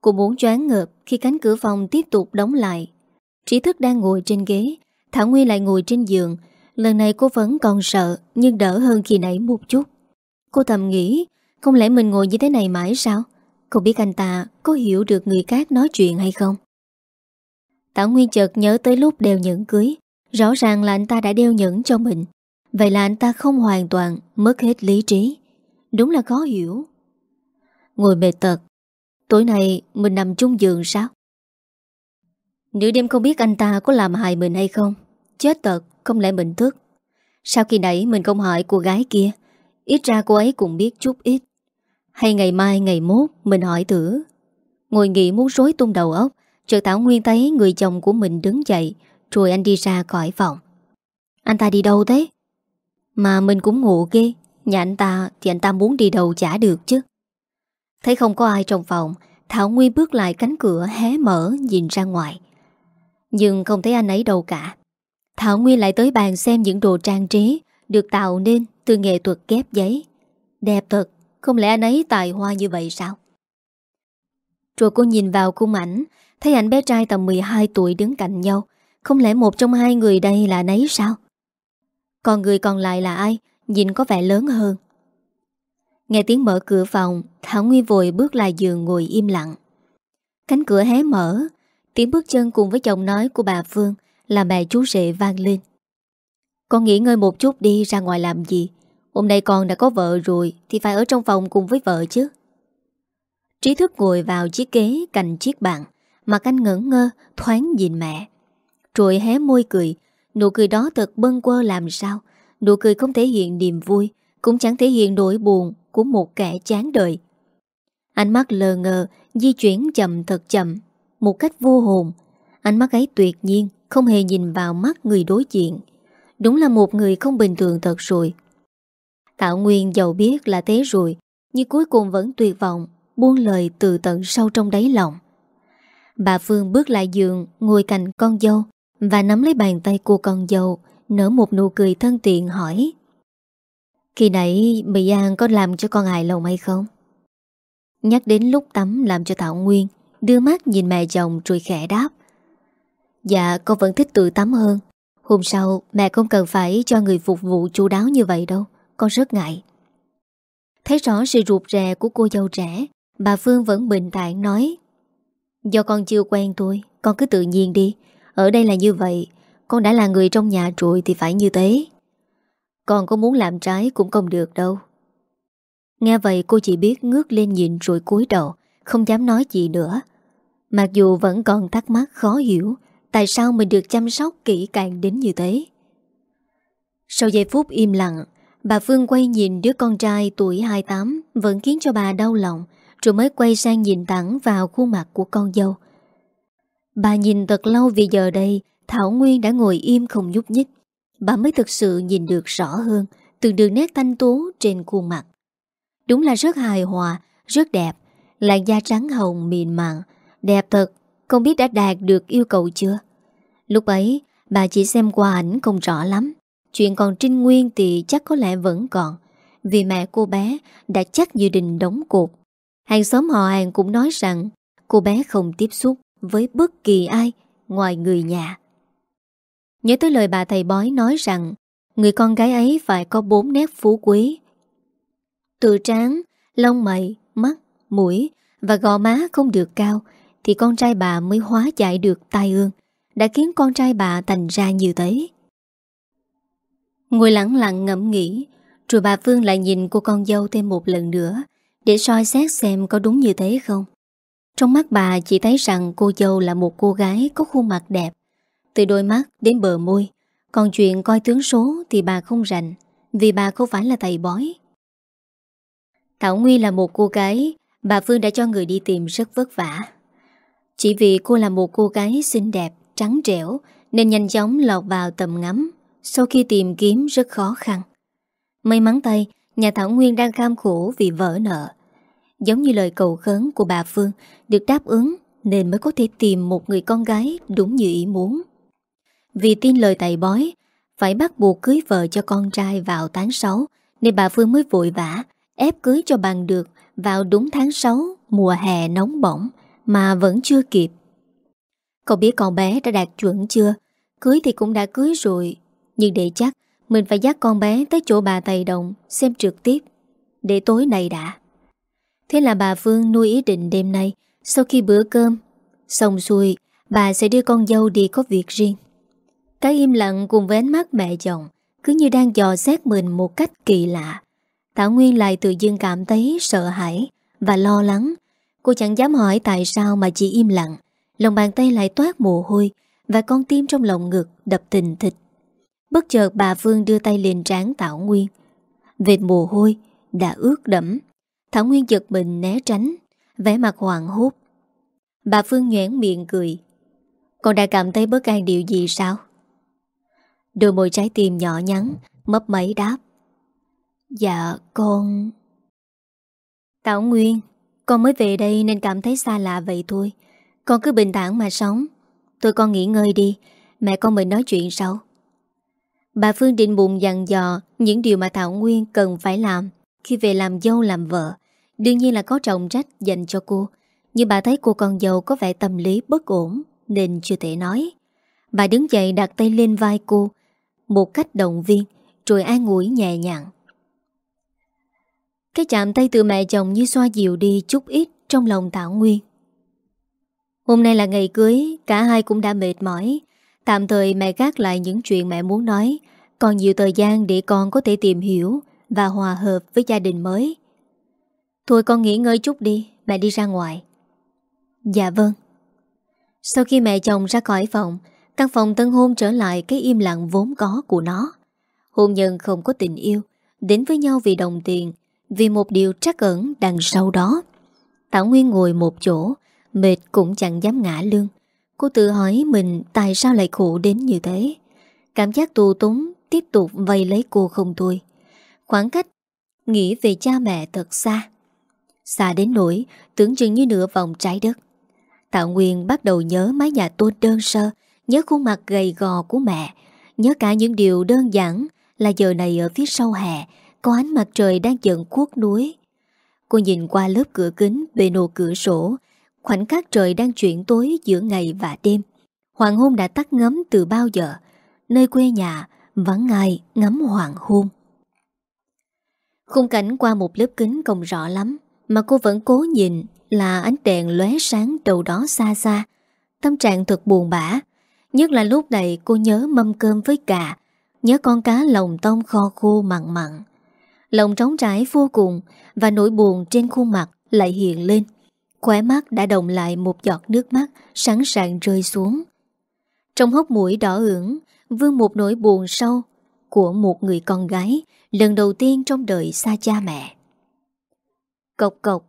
Cô muốn choáng ngợp Khi cánh cửa phòng tiếp tục đóng lại. Trí thức đang ngồi trên ghế, Thảo Nguyên lại ngồi trên giường. Lần này cô vẫn còn sợ, Nhưng đỡ hơn khi nãy một chút. Cô thầm nghĩ, Không lẽ mình ngồi như thế này mãi sao? Không biết anh ta có hiểu được người khác nói chuyện hay không? Tảo Nguyên chợt nhớ tới lúc đeo nhẫn cưới. Rõ ràng là anh ta đã đeo nhẫn cho mình. Vậy là anh ta không hoàn toàn mất hết lý trí. Đúng là khó hiểu. Ngồi mệt tật. Tối nay mình nằm chung giường sao? Nửa đêm không biết anh ta có làm hại mình hay không. Chết tật, Không lẽ mình thức? Sau khi nãy mình không hỏi cô gái kia, Ít ra cô ấy cũng biết chút ít. Hay ngày mai, ngày mốt, Mình hỏi thử. Ngồi nghĩ muốn rối tung đầu óc trợ Tảo Nguyên thấy người chồng của mình đứng dậy, Rồi anh đi ra khỏi phòng. Anh ta đi đâu thế? Mà mình cũng ngủ ghê, Nhà anh ta thì anh ta muốn đi đâu chả được chứ. Thấy không có ai trong phòng, Thảo Nguyên bước lại cánh cửa hé mở nhìn ra ngoài. Nhưng không thấy anh ấy đâu cả. Thảo Nguyên lại tới bàn xem những đồ trang trí Được tạo nên từ nghệ thuật ghép giấy. Đẹp thật, không lẽ anh ấy tài hoa như vậy sao? Rồi cô nhìn vào khung ảnh Thấy ảnh bé trai tầm 12 tuổi đứng cạnh nhau, Không lẽ một trong hai người đây là nấy sao? Còn người còn lại là ai? Nhìn có vẻ lớn hơn. Nghe tiếng mở cửa phòng, Thảo Nguyên vội bước lại giường ngồi im lặng. Cánh cửa hé mở, Tiếng bước chân cùng với giọng nói của bà Phương Là mẹ chú rể vang lên. Con nghỉ ngơi một chút đi, ra ngoài làm gì? Hôm nay con đã có vợ rồi, Thì phải ở trong phòng cùng với vợ chứ. Trí thức ngồi vào chiếc ghế Cạnh chiếc bàn Mặt anh ngẩn ngơ, thoáng nhìn mẹ. Rồi hé môi cười. Nụ cười đó thật bâng quơ làm sao? Nụ cười không thể hiện niềm vui, Cũng chẳng thể hiện nỗi buồn Của một kẻ chán đời. Ánh mắt lờ ngờ, Di chuyển chậm thật chậm, Một cách vô hồn. Ánh mắt ấy tuyệt nhiên, Không hề nhìn vào mắt người đối diện. Đúng là một người không bình thường thật rồi. Thảo Nguyên giàu biết là thế rồi, Nhưng cuối cùng vẫn tuyệt vọng, Buông lời từ tận sâu trong đáy lòng. Bà Phương bước lại giường, Ngồi cạnh con dâu Và nắm lấy bàn tay của con dâu, Nở một nụ cười thân tiện hỏi, Khi nãy Mỹ An có làm cho con hài lòng hay không? Nhắc đến lúc tắm làm cho Thảo Nguyên, Đưa mắt nhìn mẹ chồng rồi khẽ đáp Dạ con vẫn thích tự tắm hơn Hôm sau, mẹ không cần phải cho người phục vụ chu đáo như vậy đâu, con rất ngại Thấy rõ sự ruột rè của cô dâu trẻ, Bà Phương vẫn bình tạng nói Do con chưa quen tôi, Con cứ tự nhiên đi. Ở đây là như vậy, Con đã là người trong nhà rồi thì phải như thế. Con có muốn làm trái cũng không được đâu. Nghe vậy cô chỉ biết ngước lên nhìn rồi cúi đầu, Không dám nói gì nữa. Mặc dù vẫn còn thắc mắc khó hiểu, Tại sao mình được chăm sóc kỹ càng đến như thế? Sau giây phút im lặng, Bà Phương quay nhìn đứa con trai tuổi 28 Vẫn khiến cho bà đau lòng rồi mới quay sang nhìn thẳng vào khuôn mặt của con dâu. Bà nhìn thật lâu vì giờ đây, Thảo Nguyên đã ngồi im không nhúc nhích. Bà mới thực sự nhìn được rõ hơn Từng đường nét thanh tú trên khuôn mặt. Đúng là rất hài hòa, Rất đẹp, Làn da trắng hồng mịn màng, Đẹp thật, Không biết đã đạt được yêu cầu chưa? Lúc ấy, bà chỉ xem qua ảnh không rõ lắm. Chuyện còn Trinh Nguyên thì chắc có lẽ vẫn còn, Vì mẹ cô bé đã chắc dự định đóng cột. Hàng xóm họ hàng cũng nói rằng Cô bé không tiếp xúc với bất kỳ ai ngoài người nhà. Nhớ tới lời bà thầy bói nói rằng Người con gái ấy phải có bốn nét phú quý. Từ trán, lông mày, mắt, mũi Và gò má không được cao Thì con trai bà mới hóa giải được tai ương Đã khiến con trai bà thành ra như thế. Ngồi lặng lặng ngẫm nghĩ Rồi bà Phương lại nhìn cô con dâu thêm một lần nữa để soi xét xem có đúng như thế không Trong mắt bà chỉ thấy rằng cô dâu là một cô gái có khuôn mặt đẹp Từ đôi mắt đến bờ môi Còn chuyện coi tướng số thì bà không rành Vì bà không phải là thầy bói Thảo Nguy là một cô gái Bà Phương đã cho người đi tìm rất vất vả Chỉ vì cô là một cô gái xinh đẹp, trắng trẻo Nên nhanh chóng lọt vào tầm ngắm sau khi tìm kiếm rất khó khăn. May mắn tay, nhà Thảo Nguyên đang cam khổ vì vỡ nợ. Giống như lời cầu khấn của bà Phương được đáp ứng nên mới có thể tìm một người con gái đúng như ý muốn. Vì tin lời thầy bói, phải bắt buộc cưới vợ cho con trai vào tháng 6 nên bà Phương mới vội vã ép cưới cho bằng được vào đúng tháng 6 mùa hè nóng bỏng mà vẫn chưa kịp. Cậu biết con bé đã đạt chuẩn chưa? Cưới thì cũng đã cưới rồi nhưng để chắc Mình phải dắt con bé tới chỗ bà thầy Đồng Xem trực tiếp Để tối nay đã Thế là bà Phương nuôi ý định đêm nay, Sau khi bữa cơm Xong xuôi, Bà sẽ đưa con dâu đi có việc riêng. Cái im lặng cùng với ánh mắt mẹ chồng Cứ như đang dò xét mình một cách kỳ lạ. Thảo Nguyên lại tự dưng cảm thấy sợ hãi Và lo lắng. Cô chẳng dám hỏi tại sao mà chỉ im lặng, Lòng bàn tay lại toát mồ hôi Và con tim trong lòng ngực đập tình thịt Bất chợt bà Phương đưa tay lên trán Thảo Nguyên. Vệt mồ hôi, Đã ướt đẫm. Thảo Nguyên giật mình né tránh, vẻ mặt hoàng hốt. Bà Phương nhoảng miệng cười. Con đã cảm thấy bất an điều gì sao? Đôi môi trái tim nhỏ nhắn, Mấp máy đáp. Dạ con Thảo Nguyên, Con mới về đây nên cảm thấy xa lạ vậy thôi. Con cứ bình thản mà sống. Tôi con nghỉ ngơi đi. Mẹ con mình nói chuyện sau. Bà Phương định bụng dặn dò những điều mà Thảo Nguyên cần phải làm khi về làm dâu làm vợ. Đương nhiên là có trọng trách dành cho cô. Nhưng bà thấy cô con dâu có vẻ tâm lý bất ổn nên chưa thể nói. Bà đứng dậy đặt tay lên vai cô một cách động viên rồi an ủi nhẹ nhàng. Cái chạm tay từ mẹ chồng như xoa dịu đi chút ít trong lòng Thảo Nguyên. Hôm nay là ngày cưới, cả hai cũng đã mệt mỏi. Tạm thời mẹ gác lại những chuyện mẹ muốn nói Còn nhiều thời gian để con có thể tìm hiểu và hòa hợp với gia đình mới. Thôi con nghỉ ngơi chút đi, Mẹ đi ra ngoài. Dạ vâng. Sau khi mẹ chồng ra khỏi phòng, Căn phòng tân hôn trở lại cái im lặng vốn có của nó. Hôn nhân không có tình yêu, Đến với nhau vì đồng tiền, Vì một điều trắc ẩn đằng sau đó. Tảo Nguyên ngồi một chỗ, Mệt cũng chẳng dám ngã lưng. Cô tự hỏi mình tại sao lại khổ đến như thế. Cảm giác tù túng Tiếp tục vây lấy cô không thôi. Khoảng cách Nghĩ về cha mẹ thật xa. Xa đến nỗi Tưởng chừng như nửa vòng trái đất. Tạo Nguyên bắt đầu nhớ mái nhà tôn đơn sơ, Nhớ khuôn mặt gầy gò của mẹ, Nhớ cả những điều đơn giản Là giờ này ở phía sau hè, Có ánh mặt trời đang dần cuốc núi. Cô nhìn qua lớp cửa kính Bề nồ cửa sổ, Khoảnh khắc trời đang chuyển tối giữa ngày và đêm. Hoàng hôn đã tắt ngấm từ bao giờ, Nơi quê nhà Vắng ngày ngắm hoàng hôn. Khung cảnh qua một lớp kính không rõ lắm, Mà cô vẫn cố nhìn Là ánh đèn lóe sáng đầu đó xa xa. Tâm trạng thật buồn bã, Nhất là lúc này cô nhớ mâm cơm với cà Nhớ con cá lồng tông kho khô mặn mặn. Lòng trống trải vô cùng Và nỗi buồn trên khuôn mặt lại hiện lên. Khóe mắt đã đồng lại một giọt nước mắt Sẵn sàng rơi xuống. Trong hốc mũi đỏ ửng, Vương một nỗi buồn sâu của một người con gái, Lần đầu tiên trong đời xa cha mẹ. Cộc cộc,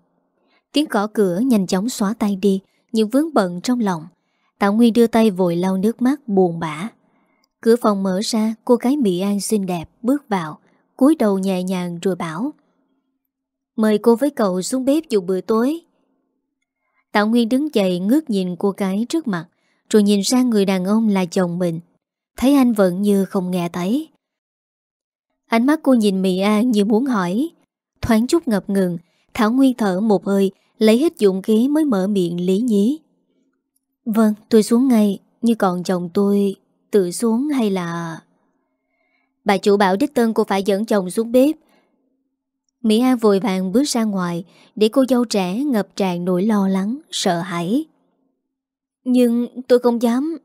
Tiếng cỏ cửa nhanh chóng xóa tay đi, những vướng bận trong lòng. Tạo Nguyên đưa tay vội lau nước mắt buồn bã. Cửa phòng mở ra, Cô gái Mỹ An xinh đẹp bước vào, cúi đầu nhẹ nhàng rồi bảo, Mời cô với cậu xuống bếp dùng bữa tối. Tạo Nguyên đứng dậy ngước nhìn cô gái trước mặt, Rồi nhìn sang người đàn ông là chồng mình. Thấy anh vẫn như không nghe thấy. Ánh mắt cô nhìn Mỹ An như muốn hỏi. Thoáng chút ngập ngừng, Thảo Nguyên thở một hơi, Lấy hết dụng khí mới mở miệng lý nhí. Vâng tôi xuống ngay, Như còn chồng tôi, Tự xuống hay là Bà chủ bảo đích tân cô phải dẫn chồng xuống bếp. Mỹ An vội vàng bước ra ngoài, Để cô dâu trẻ ngập tràn nỗi lo lắng, Sợ hãi. Nhưng tôi không dám.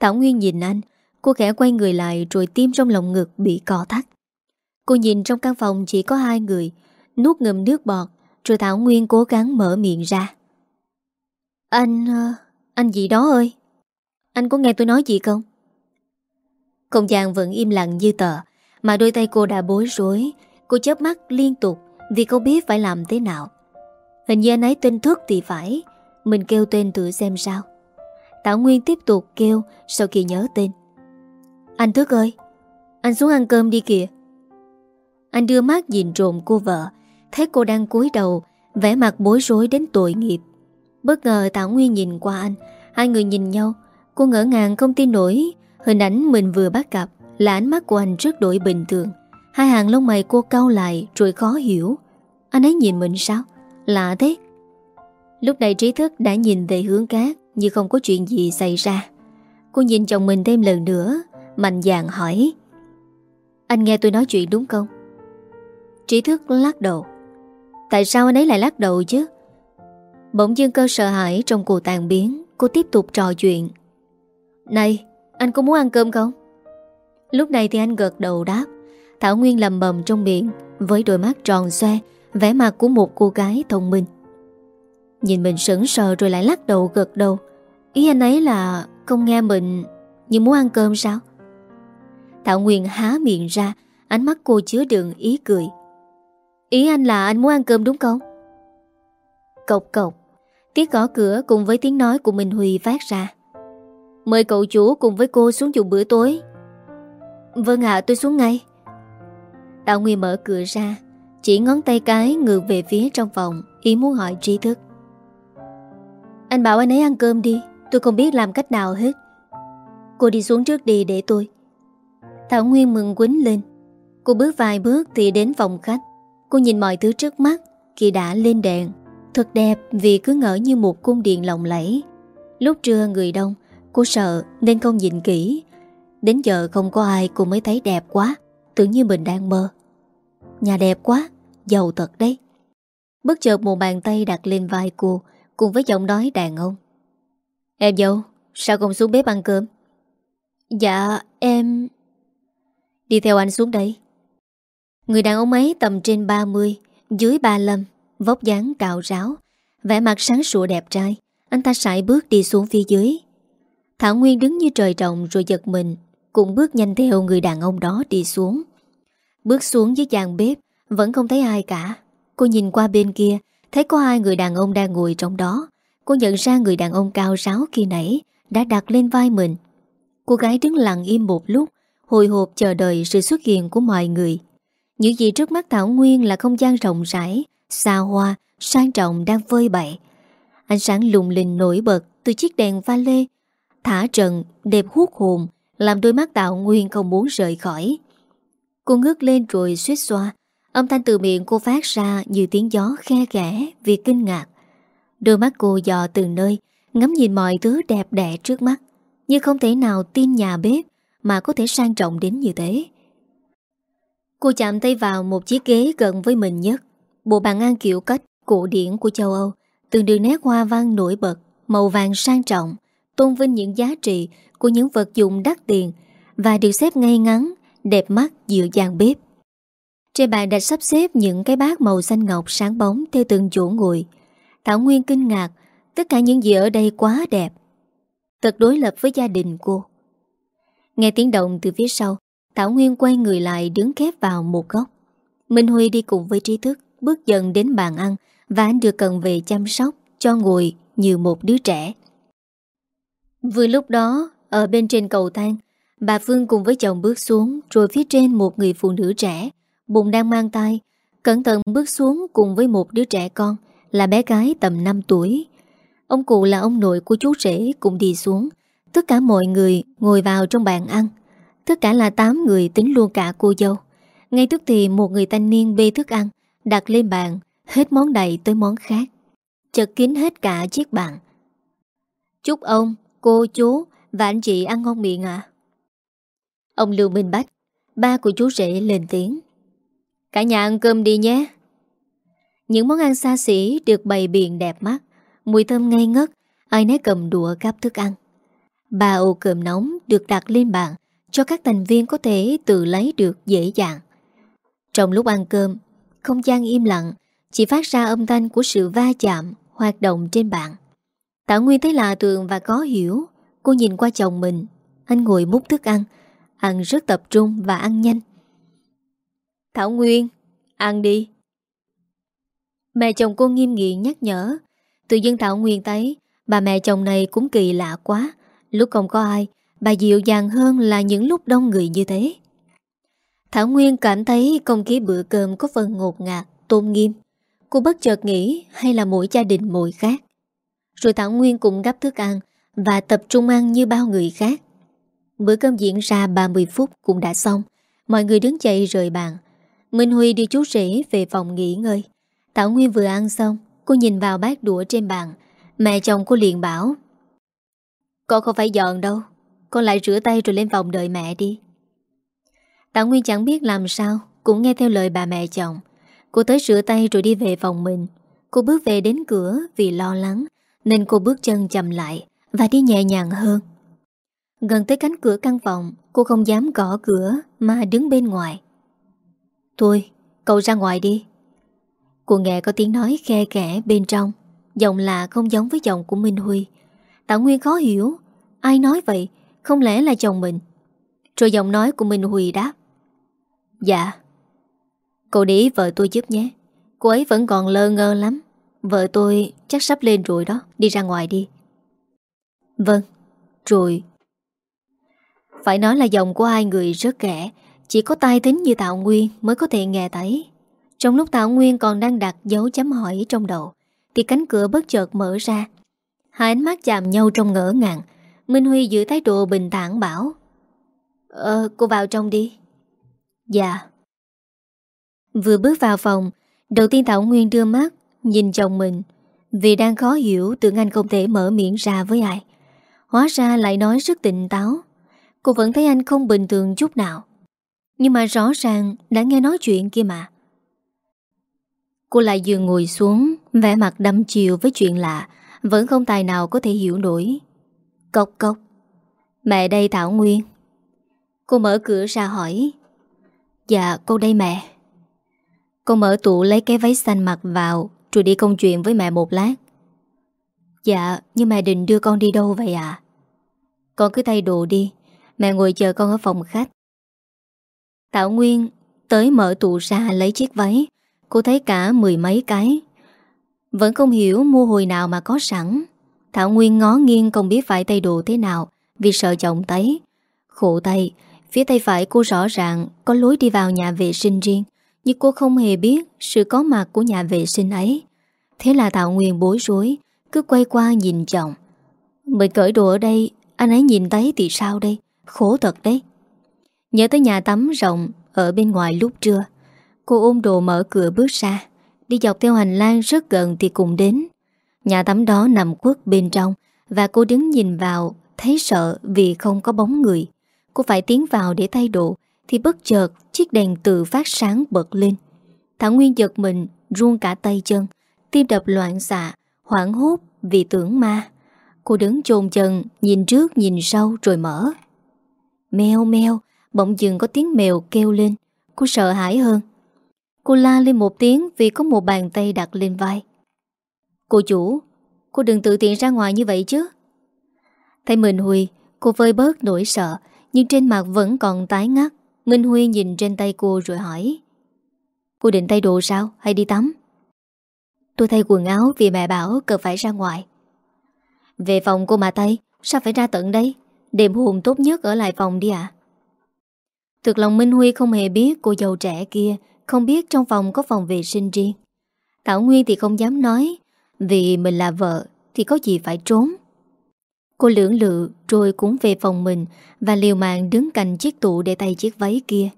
Thảo Nguyên nhìn anh Cô khẽ quay người lại rồi tim trong lòng ngực bị co thắt. Cô nhìn trong căn phòng chỉ có hai người, Nuốt ngầm nước bọt, Rồi Thảo Nguyên cố gắng mở miệng ra. Anh... Ờ, anh gì đó ơi? Anh có nghe tôi nói gì không? Không gian vẫn im lặng như tờ, Mà đôi tay cô đã bối rối. Cô chớp mắt liên tục Vì cô biết phải làm thế nào. Hình như anh ấy tên thức thì phải, Mình kêu tên thử xem sao. Thảo Nguyên tiếp tục kêu Sau khi nhớ tên. Anh Thức ơi, Anh xuống ăn cơm đi kìa. Anh đưa mắt nhìn trộm cô vợ, Thấy cô đang cúi đầu, vẻ mặt bối rối đến tội nghiệp. Bất ngờ Tảo Nguyên nhìn qua anh, Hai người nhìn nhau. Cô ngỡ ngàng không tin nổi, Hình ảnh mình vừa bắt gặp Là ánh mắt của anh rất đổi bình thường. Hai hàng lông mày cô cau lại Rồi khó hiểu. Anh ấy nhìn mình sao? Lạ thế. Lúc này trí thức đã nhìn về hướng khác, Như không có chuyện gì xảy ra. Cô nhìn chồng mình thêm lần nữa Mạnh dạn hỏi. Anh nghe tôi nói chuyện đúng không? Trí thức lắc đầu. Tại sao anh ấy lại lắc đầu chứ? Bỗng dưng cơ sợ hãi trong cuộc tàn biến, Cô tiếp tục trò chuyện. Này, anh có muốn ăn cơm không? Lúc này thì anh gật đầu đáp. Thảo Nguyên lầm bầm trong miệng, Với đôi mắt tròn xoe, vẻ mặt của một cô gái thông minh. Nhìn mình sững sờ rồi lại lắc đầu gật đầu. Ý anh ấy là không nghe mình, nhưng muốn ăn cơm sao? Thảo Nguyên há miệng ra, Ánh mắt cô chứa đựng ý cười. Ý anh là anh muốn ăn cơm đúng không? Cộc cộc, Tiếng gõ cửa cùng với tiếng nói của Minh Huy phát ra. Mời cậu chủ cùng với cô xuống dùng bữa tối. Vâng ạ, tôi xuống ngay. Tạo Nguyên mở cửa ra, Chỉ ngón tay cái ngược về phía trong phòng, Ý muốn hỏi tri thức. Anh bảo anh ấy ăn cơm đi, Tôi không biết làm cách nào hết. Cô đi xuống trước đi để tôi. Thảo Nguyên mừng quýnh lên. Cô bước vài bước thì đến phòng khách. Cô nhìn mọi thứ trước mắt, Khi đã lên đèn. Thật đẹp vì cứ ngỡ như một cung điện lộng lẫy. Lúc trưa người đông, Cô sợ nên không nhìn kỹ. Đến giờ không có ai cô mới thấy đẹp quá, Tưởng như mình đang mơ. Nhà đẹp quá, Giàu thật đấy. Bất chợt một bàn tay đặt lên vai cô, Cùng với giọng nói đàn ông. Em dâu, Sao không xuống bếp ăn cơm? Dạ em Đi theo anh xuống đây. Người đàn ông ấy tầm trên 30 Dưới 35 Vóc dáng cạo ráo, vẻ mặt sáng sủa đẹp trai. Anh ta sải bước đi xuống phía dưới. Thảo Nguyên đứng như trời trồng rồi giật mình, Cũng bước nhanh theo người đàn ông đó đi xuống. Bước xuống dưới chàng bếp, Vẫn không thấy ai cả. Cô nhìn qua bên kia, Thấy có hai người đàn ông đang ngồi trong đó. Cô nhận ra người đàn ông cao ráo khi nãy Đã đặt lên vai mình. Cô gái đứng lặng im một lúc Hồi hộp chờ đợi sự xuất hiện của mọi người. Những gì trước mắt Thảo Nguyên là không gian rộng rãi Xa hoa, sang trọng đang vơi bậy. Ánh sáng lùng linh nổi bật Từ chiếc đèn pha lê Thả trần, đẹp hút hồn Làm đôi mắt thảo nguyên không muốn rời khỏi. Cô ngước lên rồi suýt xoa Âm thanh từ miệng cô phát ra Như tiếng gió khe khẽ vì kinh ngạc. Đôi mắt cô dò từng nơi Ngắm nhìn mọi thứ đẹp đẽ trước mắt Như không thể nào tin nhà bếp. Mà có thể sang trọng đến như thế Cô chạm tay vào một chiếc ghế gần với mình nhất Bộ bàn ăn kiểu cách cổ điển của châu Âu Từng đường nét hoa văn nổi bật Màu vàng sang trọng tôn vinh những giá trị của những vật dụng đắt tiền và được xếp ngay ngắn, đẹp mắt dựa dàng bếp. Trên bàn đã sắp xếp những cái bát màu xanh ngọc sáng bóng theo từng chỗ ngồi. Thảo Nguyên kinh ngạc, tất cả những gì ở đây quá đẹp. Thật đối lập với gia đình cô. Nghe tiếng động từ phía sau, Thảo Nguyên quay người lại đứng khép vào một góc. Minh Huy đi cùng với trí thức, bước dần đến bàn ăn và anh được cần về chăm sóc, cho ngồi như một đứa trẻ. Vừa lúc đó, ở bên trên cầu thang, bà Phương cùng với chồng bước xuống rồi phía trên một người phụ nữ trẻ, bụng đang mang tay, cẩn thận bước xuống cùng với một đứa trẻ con là bé gái tầm 5 tuổi. Ông cụ là ông nội của chú rể cũng đi xuống. Tất cả mọi người ngồi vào trong bàn ăn. Tất cả là 8 người tính luôn cả cô dâu. Ngay tức thì một người thanh niên bê thức ăn, đặt lên bàn, hết món đầy tới món khác. Chật kín hết cả chiếc bàn. Chúc ông, cô, chú và anh chị ăn ngon miệng à? Ông Lưu Minh Bách, ba của chú rể lên tiếng. Cả nhà ăn cơm đi nhé. Những món ăn xa xỉ được bày biện đẹp mắt, mùi thơm ngây ngất, ai nấy cầm đũa cắp thức ăn. Ba ô cơm nóng được đặt lên bàn cho các thành viên có thể tự lấy được dễ dàng. Trong lúc ăn cơm, không gian im lặng, chỉ phát ra âm thanh của sự va chạm, hoạt động trên bàn. Tạ Nguyên thấy lạ thường và có hiểu, cô nhìn qua chồng mình, anh ngồi múc thức ăn, ăn rất tập trung và ăn nhanh. Thảo Nguyên, ăn đi. Mẹ chồng cô nghiêm nghị nhắc nhở. Tự dưng Thảo Nguyên thấy bà mẹ chồng này cũng kỳ lạ quá. Lúc không có ai, bà dịu dàng hơn là những lúc đông người như thế. Thảo Nguyên cảm thấy không khí bữa cơm có phần ngột ngạt, tôn nghiêm. Cô bất chợt nghĩ hay là mỗi gia đình mỗi khác. Rồi Thảo Nguyên cũng gấp thức ăn và tập trung ăn như bao người khác. Bữa cơm diễn ra 30 phút cũng đã xong. Mọi người đứng dậy rời bàn. Minh Huy đi chú rể về phòng nghỉ ngơi. Thảo Nguyên vừa ăn xong, cô nhìn vào bát đũa trên bàn. Mẹ chồng cô liền bảo con không phải dọn đâu, con lại rửa tay rồi lên phòng đợi mẹ đi. Tạ Nguyên chẳng biết làm sao, cũng nghe theo lời bà mẹ chồng. Cô tới rửa tay rồi đi về phòng mình. Cô bước về đến cửa vì lo lắng, nên cô bước chân chậm lại và đi nhẹ nhàng hơn. Gần tới cánh cửa căn phòng, cô không dám gõ cửa mà đứng bên ngoài. Thôi, cậu ra ngoài đi. Cô nghe có tiếng nói khe kẽ bên trong Giọng lạ không giống với giọng của Minh Huy Tạ Nguyên khó hiểu. Ai nói vậy? Không lẽ là chồng mình? Rồi giọng nói của Minh Huy đáp. Dạ. Cậu để vợ tôi giúp nhé. Cô ấy vẫn còn lơ ngơ lắm. Vợ tôi chắc sắp lên rồi đó. Đi ra ngoài đi. Vâng. Rồi. Phải nói là giọng của hai người rất kẻ. Chỉ có tai tính như Tạo Nguyên Mới có thể nghe thấy. Trong lúc Tạo Nguyên còn đang đặt dấu chấm hỏi trong đầu, Thì cánh cửa bất chợt mở ra. Hai ánh mắt chạm nhau trong ngỡ ngàng. Minh Huy giữ thái độ bình thản bảo Ờ cô vào trong đi. Dạ. Vừa bước vào phòng, Đầu tiên Thảo Nguyên đưa mắt Nhìn chồng mình, Vì đang khó hiểu tưởng anh không thể mở miệng ra với ai. Hóa ra lại nói rất tỉnh táo. Cô vẫn thấy anh không bình thường chút nào. Nhưng mà rõ ràng đã nghe nói chuyện kia mà. Cô lại dường ngồi xuống, vẻ mặt đâm chiều với chuyện lạ. Vẫn không tài nào có thể hiểu nổi. Cốc cốc. Mẹ đây Thảo Nguyên. Cô mở cửa ra hỏi. Dạ cô đây mẹ. Cô mở tủ lấy cái váy xanh mặc vào, Rồi đi công chuyện với mẹ một lát. Dạ Nhưng mẹ định đưa con đi đâu vậy ạ? Con cứ thay đồ đi. Mẹ ngồi chờ con ở phòng khách. Thảo Nguyên tới mở tủ ra lấy chiếc váy. Cô thấy cả mười mấy cái. Vẫn không hiểu mua hồi nào mà có sẵn. Thảo Nguyên ngó nghiêng không biết phải tay đồ thế nào, Vì sợ chồng thấy Khổ tay, Phía tay phải cô rõ ràng Có lối đi vào nhà vệ sinh riêng, Nhưng cô không hề biết Sự có mặt của nhà vệ sinh ấy. Thế là Thảo Nguyên bối rối, Cứ quay qua nhìn chồng. Mình cởi đồ ở đây, Anh ấy nhìn thấy thì sao đây? Khổ thật đấy. Nhớ tới nhà tắm rộng Ở bên ngoài lúc trưa, Cô ôm đồ mở cửa bước ra. Đi dọc theo hành lang rất gần thì cùng đến. Nhà tắm đó nằm quất bên trong Và cô đứng nhìn vào, Thấy sợ vì không có bóng người. Cô phải tiến vào để thay đồ Thì bất chợt chiếc đèn tự phát sáng bật lên. Thảo Nguyên giật mình, Ruông cả tay chân, Tim đập loạn xạ, Hoảng hốt vì tưởng ma. Cô đứng chồn chân, Nhìn trước, nhìn sau rồi mở. Mèo mèo, Bỗng dừng có tiếng mèo kêu lên. Cô sợ hãi hơn. Cô la lên một tiếng vì có một bàn tay đặt lên vai. Cô chủ, cô đừng tự tiện ra ngoài như vậy chứ. Thấy Minh Huy, cô vơi bớt nỗi sợ, nhưng trên mặt vẫn còn tái ngắt. Minh Huy nhìn trên tay cô rồi hỏi. Cô định thay đồ sao hay đi tắm? Tôi thay quần áo vì mẹ bảo cần phải ra ngoài. Về phòng cô mà tay, sao phải ra tận đây? Đêm hồn tốt nhất ở lại phòng đi ạ. À? Thực lòng Minh Huy không hề biết cô giàu trẻ kia không biết trong phòng có phòng vệ sinh riêng. Thảo Nguyên thì không dám nói vì mình là vợ thì có gì phải trốn. Cô lưỡng lự rồi cũng về phòng mình và liều mạng đứng cạnh chiếc tủ để tay chiếc váy kia.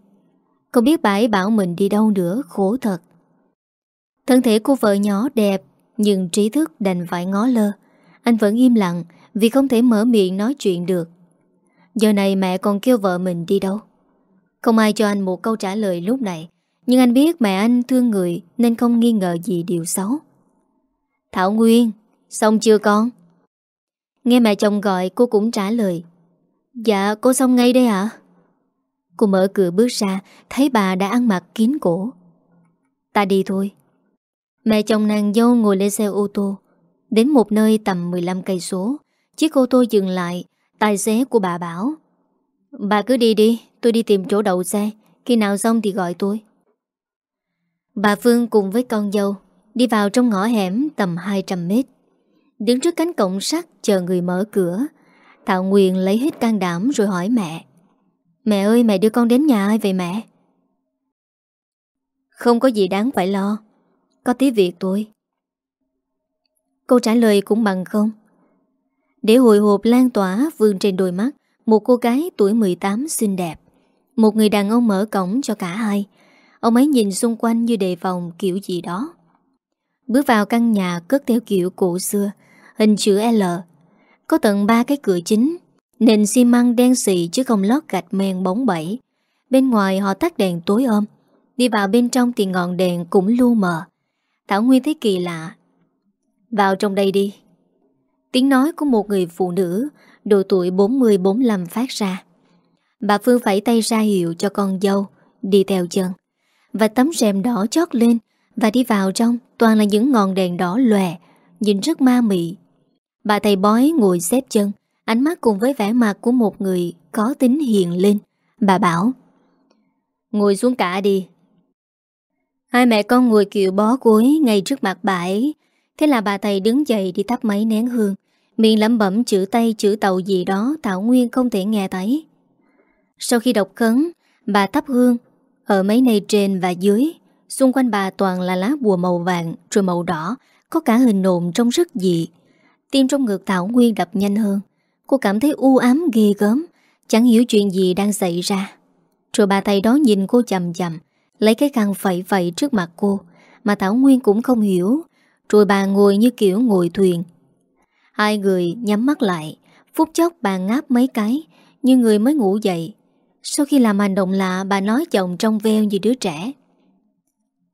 Không biết bà ấy bảo mình đi đâu nữa, khổ thật. Thân thể cô vợ nhỏ đẹp, nhưng trí thức đành phải ngó lơ. Anh vẫn im lặng vì không thể mở miệng nói chuyện được. Giờ này mẹ còn kêu vợ mình đi đâu. Không ai cho anh một câu trả lời lúc này. Nhưng anh biết mẹ anh thương người nên không nghi ngờ gì điều xấu. Thảo Nguyên, xong chưa con? Nghe mẹ chồng gọi cô cũng trả lời. Dạ, cô xong ngay đây ạ. Cô mở cửa bước ra, thấy bà đã ăn mặc kín cổ. Ta đi thôi. Mẹ chồng nàng dâu ngồi lên xe ô tô. Đến một nơi tầm 15 cây số, chiếc ô tô dừng lại, tài xế của bà bảo. Bà cứ đi đi, tôi đi tìm chỗ đậu xe, khi nào xong thì gọi tôi. Bà Phương cùng với con dâu đi vào trong ngõ hẻm tầm 200 mét. Đứng trước cánh cổng sắt chờ người mở cửa. Thảo Nguyên lấy hết can đảm rồi hỏi mẹ. Mẹ ơi, mẹ đưa con đến nhà ai vậy mẹ? Không có gì đáng phải lo. Có tí việc tôi. Câu trả lời cũng bằng không. Để hồi hộp lan tỏa vương trên đôi mắt, một cô gái tuổi 18 xinh đẹp. Một người đàn ông mở cổng cho cả hai. Ông ấy nhìn xung quanh như đề phòng kiểu gì đó. Bước vào căn nhà cất theo kiểu cổ xưa, hình chữ L. Có tận ba cái cửa chính, nền xi măng đen xị chứ không lót gạch men bóng bẩy. Bên ngoài họ tắt đèn tối ôm, đi vào bên trong thì ngọn đèn cũng lu mờ. Thảo Nguyên thấy kỳ lạ. Vào trong đây đi. Tiếng nói của một người phụ nữ, độ tuổi 40-45 phát ra. Bà Phương phải tay ra hiệu cho con dâu, đi theo chân. Và tấm rèm đỏ chót lên, và đi vào trong toàn là những ngọn đèn đỏ lòe, nhìn rất ma mị. Bà thầy bói ngồi xếp chân, ánh mắt cùng với vẻ mặt của một người có tính hiền lên. Bà bảo, ngồi xuống cả đi. Hai mẹ con ngồi kiệu bó gối ngay trước mặt bà ấy. Thế là bà thầy đứng dậy đi thắp máy nén hương. Miệng lẩm bẩm chữ tay chữ tàu gì đó Thảo Nguyên không thể nghe thấy. Sau khi đọc khấn, bà thắp hương ở mấy nơi trên và dưới, Xung quanh bà toàn là lá bùa màu vàng Rồi màu đỏ, Có cả hình nộm trông rất dị. Tim trong ngực Thảo Nguyên đập nhanh hơn. Cô cảm thấy u ám ghê gớm, Chẳng hiểu chuyện gì đang xảy ra. Rồi bà thầy đó nhìn cô chầm chầm Lấy cái khăn phẩy phẩy trước mặt cô, Mà Thảo Nguyên cũng không hiểu. Rồi bà ngồi như kiểu ngồi thuyền. Hai người nhắm mắt lại, Phút chốc bà ngáp mấy cái, Như người mới ngủ dậy. Sau khi làm hành động lạ, Bà nói chồng trong veo như đứa trẻ.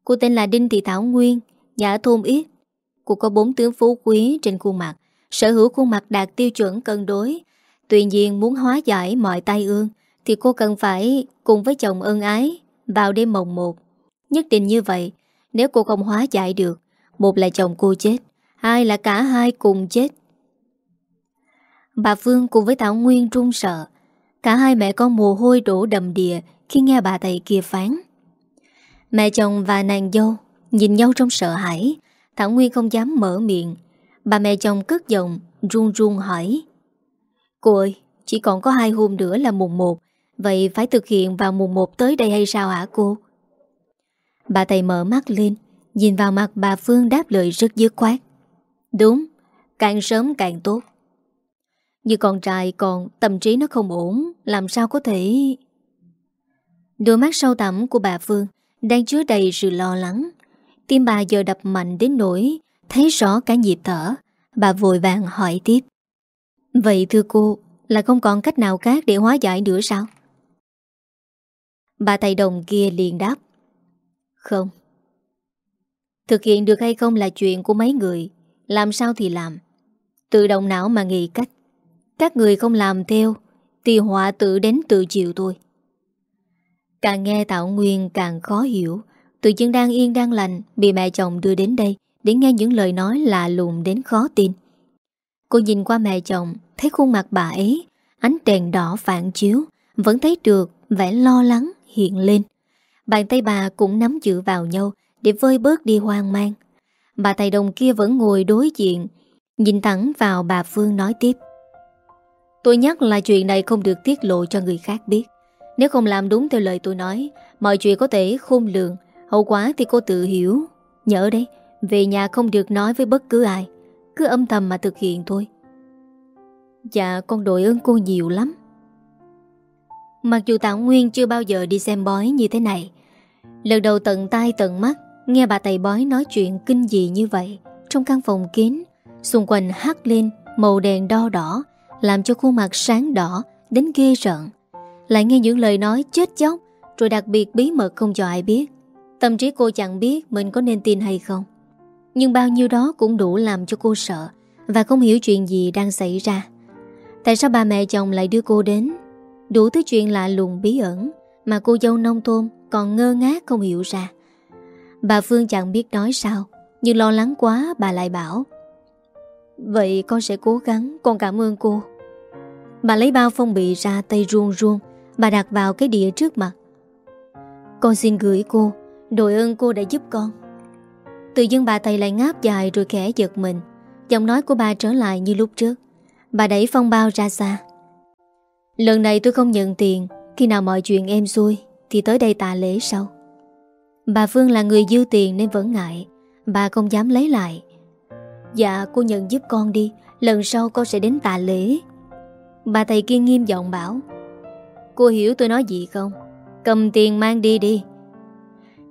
Cô tên là Đinh Thị Thảo Nguyên, Nhà ở thôn Yết. Cô có bốn tướng phú quý trên khuôn mặt. Sở hữu khuôn mặt đạt tiêu chuẩn cân đối. Tuy nhiên muốn hóa giải mọi tai ương, Thì cô cần phải cùng với chồng ân ái Vào đêm mồng một. Nhất định như vậy, Nếu cô không hóa giải được, Một là chồng cô chết, Hai là cả hai cùng chết. Bà Phương cùng với Thảo Nguyên run sợ. Cả hai mẹ con mồ hôi đổ đầm đìa Khi nghe bà thầy kia phán. Mẹ chồng và nàng dâu Nhìn nhau trong sợ hãi, Thảo Nguyên không dám mở miệng. Bà mẹ chồng cất giọng, run run hỏi, Cô ơi, Chỉ còn có hai hôm nữa là mùng 1 Vậy phải thực hiện vào mùng 1 tới đây hay sao hả cô? Bà thầy mở mắt lên, Nhìn vào mặt bà Phương đáp lời rất dứt khoát, Đúng, Càng sớm càng tốt. Như con trai còn tâm trí nó không ổn Làm sao có thể Đôi mắt sâu thẳm của bà Phương đang chứa đầy sự lo lắng. Tim bà giờ đập mạnh đến nỗi thấy rõ cả nhịp thở. Bà vội vàng hỏi tiếp. Vậy thưa cô, là không còn cách nào khác để hóa giải nữa sao? Bà thầy đồng kia liền đáp. Không. Thực hiện được hay không là chuyện của mấy người. Làm sao thì làm. Tự động não mà nghĩ cách. Các người không làm theo, thì họa tự đến tự chịu tôi. Càng nghe Tạo Nguyên càng khó hiểu, Tự chân đang yên đang lành, Bị mẹ chồng đưa đến đây Để nghe những lời nói lạ lùng đến khó tin. Cô nhìn qua mẹ chồng, Thấy khuôn mặt bà ấy, Ánh đèn đỏ phản chiếu, Vẫn thấy được vẻ lo lắng hiện lên. Bàn tay bà cũng nắm chữ vào nhau Để vơi bớt đi hoang mang. Bà thầy đồng kia vẫn ngồi đối diện, Nhìn thẳng vào bà Phương nói tiếp. Tôi nhắc là chuyện này không được tiết lộ cho người khác biết. Nếu không làm đúng theo lời tôi nói, Mọi chuyện có thể khôn lường. Hậu quả thì cô tự hiểu. Nhớ đấy, Về nhà không được nói với bất cứ ai. Cứ âm thầm mà thực hiện thôi. Dạ con đội ơn cô nhiều lắm. Mặc dù Tạng Nguyên chưa bao giờ đi xem bói như thế này, Lần đầu tận tay tận mắt Nghe bà thầy bói nói chuyện kinh dị như vậy, Trong căn phòng kín, Xung quanh hắt lên màu đèn đo đỏ làm cho khuôn mặt sáng đỏ, Đến ghê rợn. Lại nghe những lời nói chết chóc, Rồi đặc biệt bí mật không cho ai biết. Tâm trí cô chẳng biết mình có nên tin hay không. Nhưng bao nhiêu đó cũng đủ làm cho cô sợ Và không hiểu chuyện gì đang xảy ra. Tại sao bà mẹ chồng lại đưa cô đến? Đủ thứ chuyện lạ lùng bí ẩn Mà cô dâu nông thôn còn ngơ ngác không hiểu ra. Bà Phương chẳng biết nói sao, Nhưng lo lắng quá bà lại bảo, Vậy con sẽ cố gắng, Con cảm ơn cô. Bà lấy bao phong bì ra tay ruông ruông. Bà đặt vào cái đĩa trước mặt. Con xin gửi cô. Đội ơn cô đã giúp con. Tự dưng bà tay lại ngáp dài rồi khẽ giật mình. Giọng nói của bà trở lại như lúc trước. Bà đẩy phong bao ra xa. Lần này tôi không nhận tiền. Khi nào mọi chuyện em xuôi, Thì tới đây tạ lễ sau. Bà Phương là người dư tiền nên vẫn ngại. Bà không dám lấy lại. Dạ cô nhận giúp con đi. Lần sau con sẽ đến tạ lễ. Bà thầy kia nghiêm giọng bảo, Cô hiểu tôi nói gì không? Cầm tiền mang đi đi.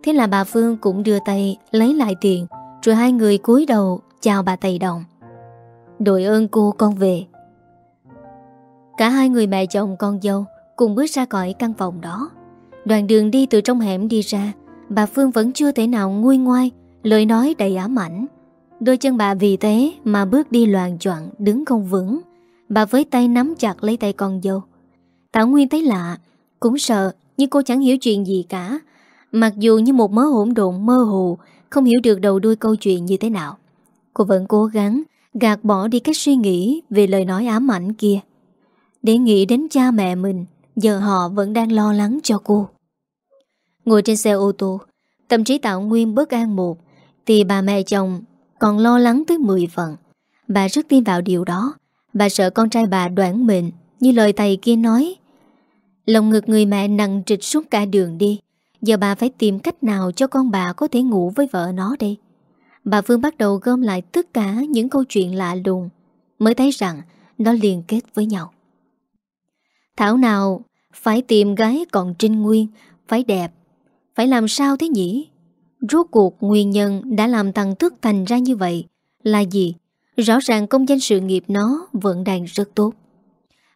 Thế là bà Phương cũng đưa tay Lấy lại tiền, Rồi hai người cúi đầu chào bà thầy đồng. Đội ơn cô, con về. Cả hai người mẹ chồng con dâu Cùng bước ra khỏi căn phòng đó. Đoàn đường đi từ trong hẻm đi ra, Bà Phương vẫn chưa thể nào nguôi ngoai, Lời nói đầy ám ảnh. Đôi chân bà vì thế mà bước đi loạn choạng, Đứng không vững. Bà với tay nắm chặt lấy tay con dâu. Thảo Nguyên thấy lạ, Cũng sợ, nhưng cô chẳng hiểu chuyện gì cả. Mặc dù như một mớ hỗn độn mơ hồ, Không hiểu được đầu đuôi câu chuyện như thế nào. Cô vẫn cố gắng Gạt bỏ đi các suy nghĩ Về lời nói ám ảnh kia. Để nghĩ đến cha mẹ mình, Giờ họ vẫn đang lo lắng cho cô. Ngồi trên xe ô tô, Tâm trí tạo nguyên bất an một, Thì bà mẹ chồng còn lo lắng tới 10 phần. Bà rất tin vào điều đó. Bà sợ con trai bà đoán mệnh, Như lời thầy kia nói. Lòng ngực người mẹ nặng trịch suốt cả đường đi. Giờ bà phải tìm cách nào cho con bà có thể ngủ với vợ nó đây? Bà Phương bắt đầu gom lại tất cả những câu chuyện lạ lùng, Mới thấy rằng nó liên kết với nhau. Thảo nào, phải tìm gái còn trinh nguyên, Phải đẹp. Phải làm sao thế nhỉ? Rốt cuộc nguyên nhân đã làm thằng Thức thành ra như vậy Là gì? Rõ ràng công danh sự nghiệp nó Vẫn đang rất tốt.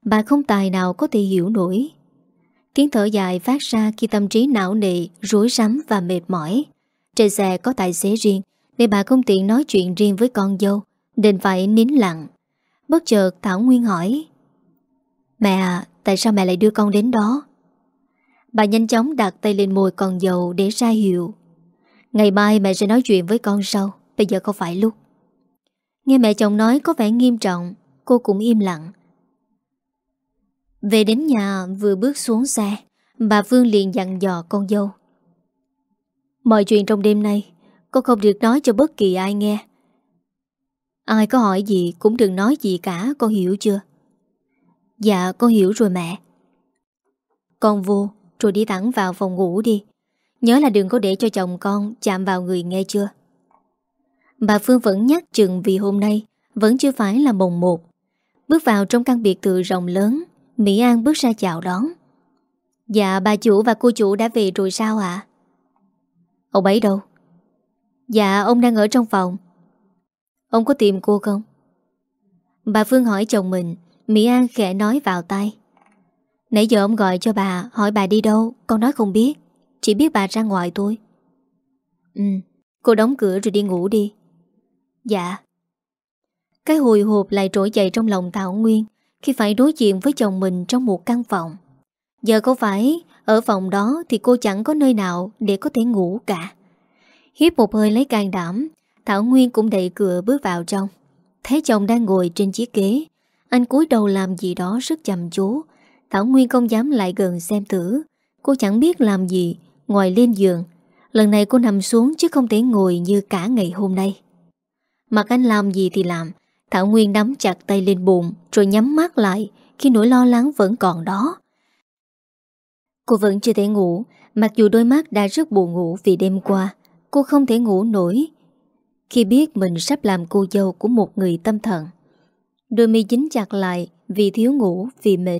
Bà không tài nào có thể hiểu nổi. Tiếng thở dài phát ra khi tâm trí não nề, Rối rắm và mệt mỏi. Trên xe có tài xế riêng, Nên bà không tiện nói chuyện riêng với con dâu Nên phải nín lặng. Bất chợt Thảo Nguyên hỏi, Mẹ à Tại sao mẹ lại đưa con đến đó? Bà nhanh chóng đặt tay lên môi con dâu Để ra hiệu, Ngày mai mẹ sẽ nói chuyện với con sau, Bây giờ không phải lúc? Nghe mẹ chồng nói có vẻ nghiêm trọng, Cô cũng im lặng. Về đến nhà, vừa bước xuống xe, Bà Phương liền dặn dò con dâu. Mọi chuyện trong đêm nay, Con không được nói cho bất kỳ ai nghe. Ai có hỏi gì cũng đừng nói gì cả, Con hiểu chưa? Dạ con hiểu rồi mẹ. Con vô, Rồi đi thẳng vào phòng ngủ đi. Nhớ là đừng có để cho chồng con chạm vào người nghe chưa? Bà Phương vẫn nhắc chừng vì hôm nay, Vẫn chưa phải là mồng một. Bước vào trong căn biệt thự rộng lớn, Mỹ An bước ra chào đón. Dạ bà chủ và cô chủ đã về rồi sao ạ? Ông ấy đâu? Dạ ông đang ở trong phòng. Ông có tìm cô không? Bà Phương hỏi chồng mình, Mỹ An khẽ nói vào tay Nãy giờ ông gọi cho bà, Hỏi bà đi đâu, Con nói không biết. Chỉ biết bà ra ngoài thôi. Ừ Cô đóng cửa rồi đi ngủ đi. Dạ. Cái hồi hộp lại trỗi dậy trong lòng Thảo Nguyên Khi phải đối diện với chồng mình trong một căn phòng. Giờ có phải Ở phòng đó thì cô chẳng có nơi nào Để có thể ngủ cả. Hiếp một hơi lấy can đảm, Thảo Nguyên cũng đẩy cửa bước vào trong. Thấy chồng đang ngồi trên chiếc ghế, Anh cúi đầu làm gì đó rất chầm chú. Thảo Nguyên không dám lại gần xem thử. Cô chẳng biết làm gì Ngoài lên giường. Lần này cô nằm xuống chứ không thể ngồi như cả ngày hôm nay. Mặc anh làm gì thì làm. Thảo Nguyên nắm chặt tay lên bụng Rồi nhắm mắt lại Khi nỗi lo lắng vẫn còn đó. Cô vẫn chưa thể ngủ. Mặc dù đôi mắt đã rất buồn ngủ vì đêm qua Cô không thể ngủ nổi Khi biết mình sắp làm cô dâu của một người tâm thần. Đôi mi dính chặt lại Vì thiếu ngủ, vì mệt.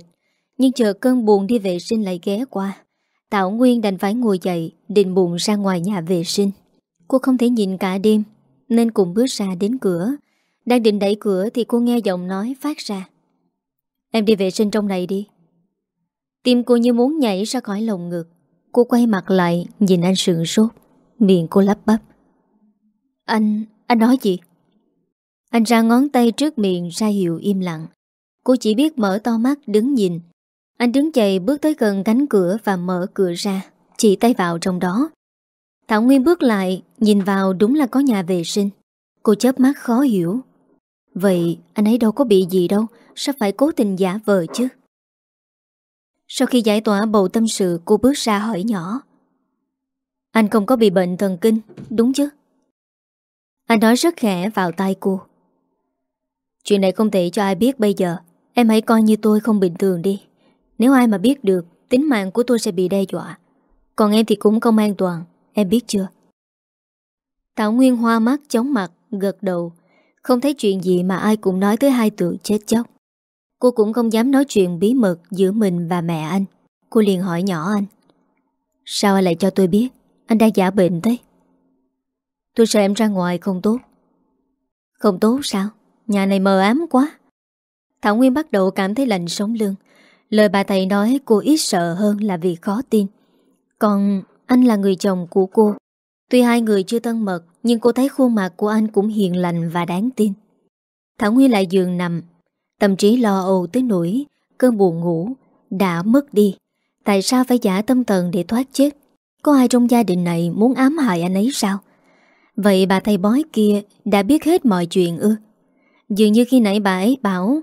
Nhưng chờ cơn buồn đi vệ sinh lại ghé qua Tạo Nguyên đành phải ngồi dậy Định bụng ra ngoài nhà vệ sinh. Cô không thể nhìn cả đêm nên cùng bước ra đến cửa. Đang định đẩy cửa thì cô nghe giọng nói phát ra. Em đi vệ sinh trong này đi. Tim cô như muốn nhảy ra khỏi lồng ngực. Cô quay mặt lại Nhìn anh sườn sốt. Miệng cô lắp bắp. Anh, anh nói gì? Anh ra ngón tay trước miệng ra hiệu im lặng. Cô chỉ biết mở to mắt đứng nhìn. Anh đứng dậy bước tới gần cánh cửa Và mở cửa ra Chỉ tay vào trong đó. Thảo Nguyên bước lại, Nhìn vào đúng là có nhà vệ sinh. Cô chớp mắt khó hiểu. Vậy anh ấy đâu có bị gì đâu, Sao phải cố tình giả vờ chứ? Sau khi giải tỏa bầu tâm sự, Cô bước ra hỏi nhỏ. Anh không có bị bệnh thần kinh, Đúng chứ? Anh nói rất khẽ vào tay cô. Chuyện này không thể cho ai biết bây giờ. Em hãy coi như tôi không bình thường đi. Nếu ai mà biết được, Tính mạng của tôi sẽ bị đe dọa. Còn em thì cũng không an toàn. Em biết chưa? Tảo Nguyên hoa mắt chóng mặt, Gật đầu. Không thấy chuyện gì mà ai cũng nói tới hai tự chết chóc. Cô cũng không dám nói chuyện bí mật Giữa mình và mẹ anh. Cô liền hỏi nhỏ anh. Sao anh lại cho tôi biết? Anh đang giả bệnh thế Tôi sợ em ra ngoài không tốt. Không tốt sao? Nhà này mờ ám quá. Thảo Nguyên bắt đầu cảm thấy lạnh sống lưng. Lời bà thầy nói cô ít sợ hơn là vì khó tin. Còn anh là người chồng của cô. Tuy hai người chưa thân mật, Nhưng cô thấy khuôn mặt của anh cũng hiền lành và đáng tin. Thảo Nguyên lại giường nằm, Tâm trí lo âu tới nỗi Cơn buồn ngủ Đã mất đi. Tại sao phải giả tâm thần để thoát chết? Có ai trong gia đình này muốn ám hại anh ấy sao? Vậy bà thầy bói kia Đã biết hết mọi chuyện ư? Dường như khi nãy bà ấy bảo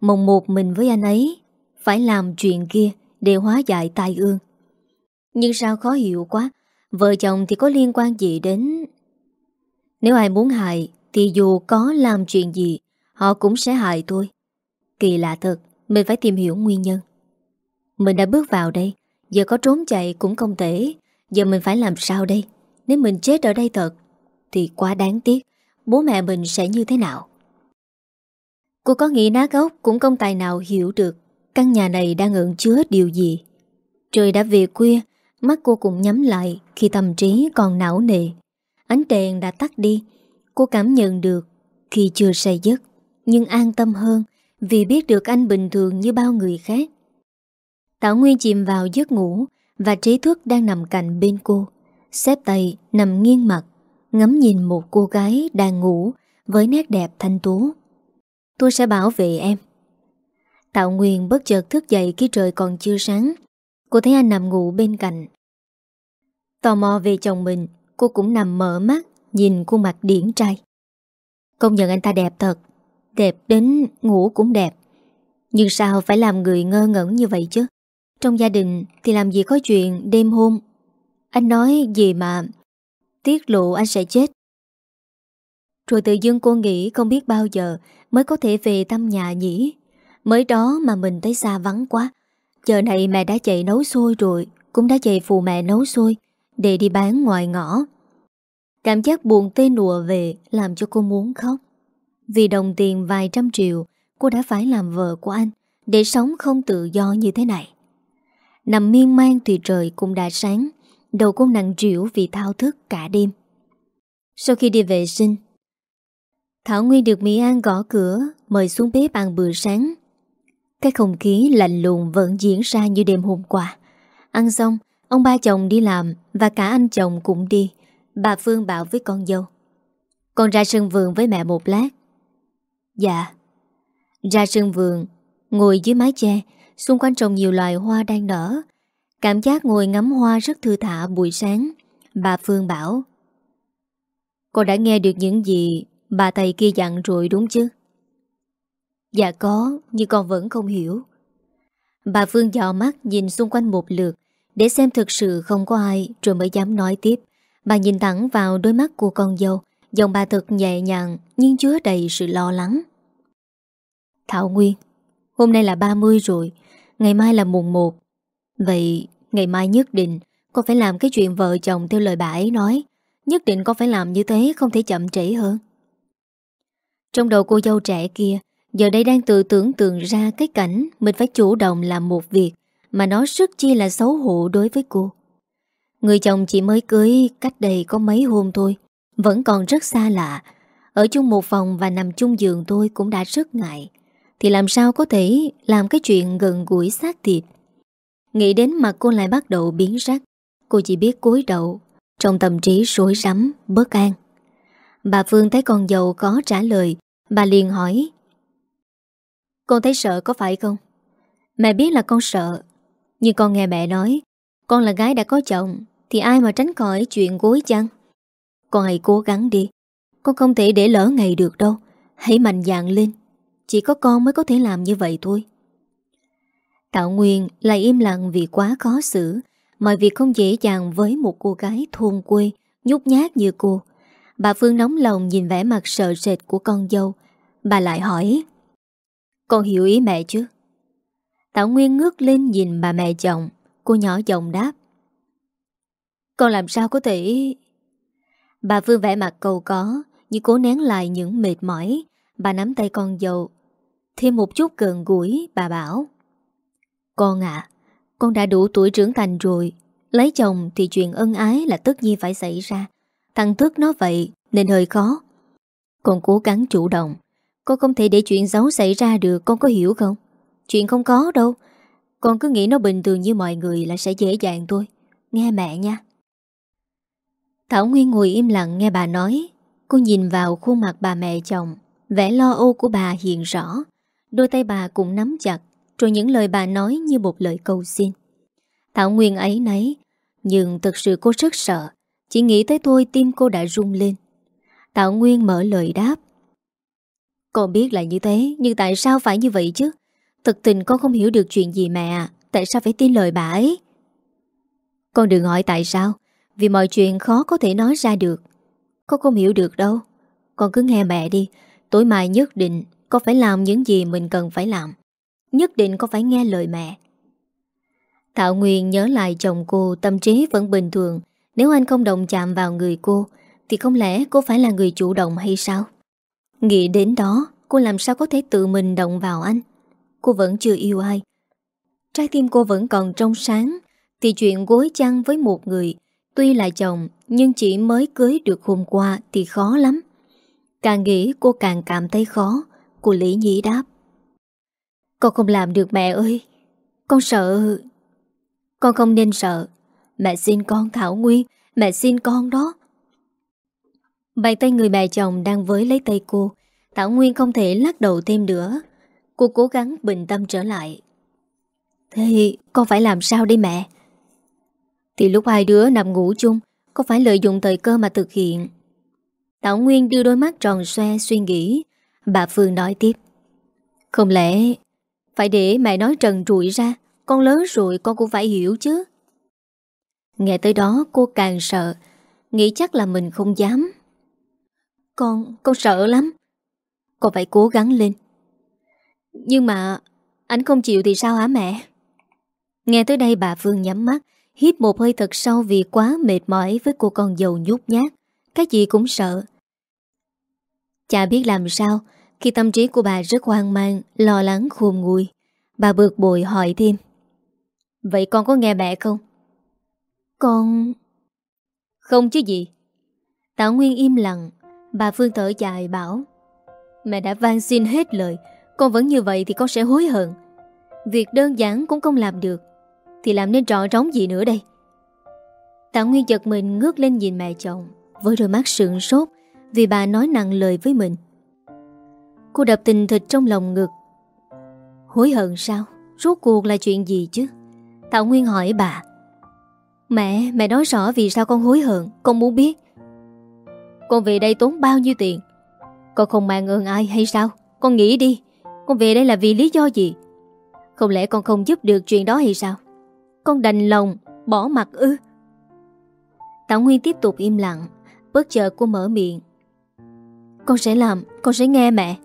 Mộng một mình với anh ấy Phải làm chuyện kia Để hóa giải tai ương. Nhưng sao khó hiểu quá, Vợ chồng thì có liên quan gì đến? Nếu ai muốn hại, Thì dù có làm chuyện gì, Họ cũng sẽ hại tôi. Kỳ lạ thật, Mình phải tìm hiểu nguyên nhân. Mình đã bước vào đây, Giờ có trốn chạy cũng không thể Giờ mình phải làm sao đây? Nếu mình chết ở đây thật, Thì quá đáng tiếc. Bố mẹ mình sẽ như thế nào? Cô có nghĩ nát ốc cũng không tài nào hiểu được, Căn nhà này đang ẩn chứa điều gì. Trời đã về khuya Mắt cô cũng nhắm lại Khi tâm trí còn não nề. Ánh đèn đã tắt đi. Cô cảm nhận được Khi chưa say giấc, Nhưng an tâm hơn Vì biết được anh bình thường như bao người khác. Tảo Nguyên chìm vào giấc ngủ Và trí thức đang nằm cạnh bên cô. Xếp tay nằm nghiêng mặt, Ngắm nhìn một cô gái đang ngủ Với nét đẹp thanh tú. Tôi sẽ bảo vệ em. Tạo Nguyên bất chợt thức dậy khi trời còn chưa sáng. Cô thấy anh nằm ngủ bên cạnh. Tò mò về chồng mình, Cô cũng nằm mở mắt, Nhìn khuôn mặt điển trai. Công nhận anh ta đẹp thật, Đẹp đến ngủ cũng đẹp. Nhưng sao phải làm người ngơ ngẩn như vậy chứ? Trong gia đình Thì làm gì có chuyện đêm hôm? Anh nói gì mà Tiết lộ anh sẽ chết? Rồi tự dưng cô nghĩ không biết bao giờ Mới có thể về thăm nhà nhỉ? Mới đó mà mình thấy xa vắng quá Giờ này mẹ đã chạy nấu xôi rồi, Cũng đã chạy phụ mẹ nấu xôi, Để đi bán ngoài ngõ. Cảm giác buồn tê nùa về Làm cho cô muốn khóc. Vì đồng tiền vài trăm triệu, Cô đã phải làm vợ của anh Để sống không tự do như thế này. Nằm miên man thì trời cũng đã sáng, Đầu cô nặng trĩu vì thao thức cả đêm. Sau khi đi vệ sinh, Thảo Nguyên được Mỹ An gõ cửa, Mời xuống bếp ăn bữa sáng. Cái không khí lạnh lùng vẫn diễn ra như đêm hôm qua. Ăn xong, Ông ba chồng đi làm Và cả anh chồng cũng đi. Bà Phương bảo với con dâu, Con ra sân vườn với mẹ một lát. Dạ. Ra sân vườn, Ngồi dưới mái che, Xung quanh trồng nhiều loài hoa đang nở. Cảm giác ngồi ngắm hoa rất thư thả buổi sáng. Bà Phương bảo, Con đã nghe được những gì bà thầy kia dặn rồi đúng chứ? Dạ có, nhưng con vẫn không hiểu. Bà Phương dò mắt nhìn xung quanh một lượt để xem thực sự không có ai rồi mới dám nói tiếp. Bà nhìn thẳng vào đôi mắt của con dâu, giọng bà thật nhẹ nhàng nhưng chứa đầy sự lo lắng. Thảo Nguyên, hôm nay là 30 rồi, ngày mai là mùng 1. Vậy ngày mai nhất định con phải làm cái chuyện vợ chồng theo lời bà ấy nói. Nhất định con phải làm như thế không thể chậm trễ hơn. Trong đầu cô dâu trẻ kia, giờ đây đang tự tưởng tượng ra cái cảnh mình phải chủ động làm một việc mà nó rất chi là xấu hổ đối với cô. Người chồng chỉ mới cưới cách đây có mấy hôm thôi, vẫn còn rất xa lạ. Ở chung một phòng và nằm chung giường tôi cũng đã rất ngại. Thì làm sao có thể làm cái chuyện gần gũi xác thịt. Nghĩ đến mặt cô lại bắt đầu biến sắc. Cô chỉ biết cúi đầu, trong tâm trí rối rắm, bất an. Bà Phương thấy con dâu có trả lời, bà liền hỏi. Con thấy sợ có phải không? Mẹ biết là con sợ, nhưng con nghe mẹ nói, con là gái đã có chồng, thì ai mà tránh khỏi chuyện gối chăng? Con hãy cố gắng đi, con không thể để lỡ ngày được đâu, hãy mạnh dạn lên. Chỉ có con mới có thể làm như vậy thôi. Tạo Nguyên lại im lặng vì quá khó xử, mọi việc không dễ dàng với một cô gái thôn quê, nhút nhát như cô. Bà Phương nóng lòng nhìn vẻ mặt sợ sệt của con dâu. Bà lại hỏi con hiểu ý mẹ chứ? Tạo Nguyên ngước lên nhìn bà mẹ chồng Cô nhỏ giọng đáp. Con làm sao có thể? Bà Phương vẽ mặt cầu có, như cố nén lại những mệt mỏi. Bà nắm tay con dâu Thêm một chút gần gũi, bà bảo. Con à Con đã đủ tuổi trưởng thành rồi. Lấy chồng thì chuyện ân ái là tất nhiên phải xảy ra. Thằng thức nó vậy, Nên hơi khó. Con cố gắng chủ động. Con không thể để chuyện xấu xảy ra được, Con có hiểu không? Chuyện không có đâu. Con cứ nghĩ nó bình thường như mọi người là sẽ dễ dàng thôi. Nghe mẹ nha. Thảo Nguyên ngồi im lặng nghe bà nói. Cô nhìn vào khuôn mặt bà mẹ chồng. Vẻ lo âu của bà hiện rõ. Đôi tay bà cũng nắm chặt, Rồi những lời bà nói như một lời cầu xin. Thảo Nguyên ấy nấy, Nhưng thật sự cô rất sợ. Chỉ nghĩ tới thôi tim cô đã rung lên. Thảo Nguyên mở lời đáp. Con biết là như thế, Nhưng tại sao phải như vậy chứ? Thực tình con không hiểu được chuyện gì mẹ Tại sao phải tin lời bà ấy? Con đừng hỏi tại sao, Vì mọi chuyện khó có thể nói ra được. Con không hiểu được đâu. Con cứ nghe mẹ đi. Tối mai nhất định, con phải làm những gì mình cần phải làm. Nhất định con phải nghe lời mẹ. Thảo Nguyên nhớ lại chồng cô, Tâm trí vẫn bình thường. Nếu anh không đồng chạm vào người cô, Thì không lẽ cô phải là người chủ động hay sao? Nghĩ đến đó, Cô làm sao có thể tự mình động vào anh? Cô vẫn chưa yêu ai. Trái tim cô vẫn còn trong sáng, Thì chuyện gối chăn với một người, Tuy là chồng, Nhưng chỉ mới cưới được hôm qua Thì khó lắm. Càng nghĩ cô càng cảm thấy khó, Cô Lý Nhĩ đáp. Con không làm được mẹ ơi, Con sợ. Con không nên sợ. Mẹ xin con Thảo Nguyên, Mẹ xin con đó. Bàn tay người mẹ chồng đang với lấy tay cô, Thảo Nguyên không thể lắc đầu thêm nữa. Cô cố gắng bình tâm trở lại. Thế con phải làm sao đây mẹ? Thì lúc hai đứa nằm ngủ chung Con phải lợi dụng thời cơ mà thực hiện? Thảo Nguyên đưa đôi mắt tròn xoe suy nghĩ. Bà Phương nói tiếp. Không lẽ Phải để mẹ nói trần trụi ra, Con lớn rồi con cũng phải hiểu chứ? Nghe tới đó cô càng sợ, Nghĩ chắc là mình không dám. Con, con sợ lắm. Con phải cố gắng lên. Nhưng mà Anh không chịu thì sao hả mẹ? Nghe tới đây bà Phương nhắm mắt Hít một hơi thật sâu vì quá mệt mỏi Với cô con giàu nhút nhát. Cái gì cũng sợ. Chả biết làm sao Khi tâm trí của bà rất hoang mang Lo lắng khôn nguôi Bà bực bội hỏi thêm. Vậy con có nghe mẹ không? Con... Không chứ gì. Tảo Nguyên im lặng Bà Phương thở dài bảo Mẹ đã van xin hết lời Con vẫn như vậy thì con sẽ hối hận. Việc đơn giản cũng không làm được Thì làm nên trọ trống gì nữa đây? Tạ Nguyên giật mình ngước lên nhìn mẹ chồng Với đôi mắt sượng sốt vì bà nói nặng lời với mình. Cô đập tình thịt trong lòng ngực. Hối hận sao? Rốt cuộc là chuyện gì chứ? Tạ Nguyên hỏi bà. Mẹ, mẹ nói rõ vì sao con hối hận Con muốn biết. Con về đây tốn bao nhiêu tiền? Con không mang ơn ai hay sao? Con nghĩ đi. Con về đây là vì lý do gì? Không lẽ con không giúp được chuyện đó hay sao? Con đành lòng Bỏ mặt ư? Tảo Nguyên tiếp tục im lặng Bất chợt cô mở miệng. Con sẽ làm, Con sẽ nghe mẹ.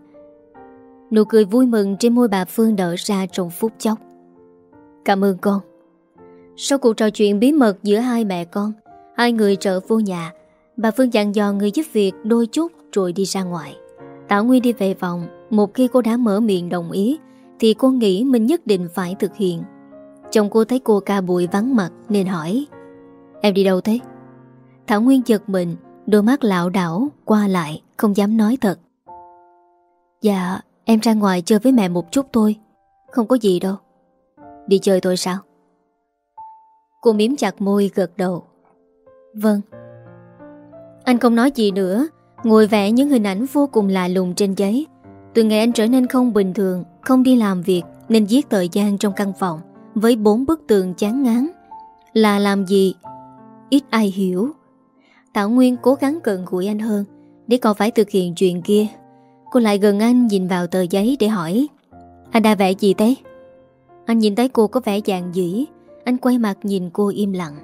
Nụ cười vui mừng trên môi bà Phương đỡ ra trong phút chốc. Cảm ơn con. Sau cuộc trò chuyện bí mật giữa hai mẹ con, Hai người trở vô nhà Bà Phương dặn dò người giúp việc đôi chút rồi đi ra ngoài. Tảo Nguyên đi về vòng, Một khi cô đã mở miệng đồng ý, Thì cô nghĩ mình nhất định phải thực hiện. Chồng cô thấy cô ca bụi vắng mặt Nên hỏi, Em đi đâu thế? Thảo Nguyên giật mình, Đôi mắt lão đảo qua lại, Không dám nói thật. Dạ em ra ngoài chơi với mẹ một chút thôi, Không có gì đâu. Đi chơi thôi sao? Cô miếm chặt môi gật đầu. Vâng. Anh không nói gì nữa, Ngồi vẽ những hình ảnh vô cùng lạ lùng trên giấy. Từ ngày anh trở nên không bình thường, Không đi làm việc, Nên giết thời gian trong căn phòng Với bốn bức tường chán ngán. Là làm gì? Ít ai hiểu. Thảo Nguyên cố gắng cận gũi anh hơn Để còn phải thực hiện chuyện kia, Cô lại gần anh nhìn vào tờ giấy để hỏi, Anh đã vẽ gì thế Anh nhìn thấy cô có vẻ dạng dĩ, Anh quay mặt nhìn cô im lặng.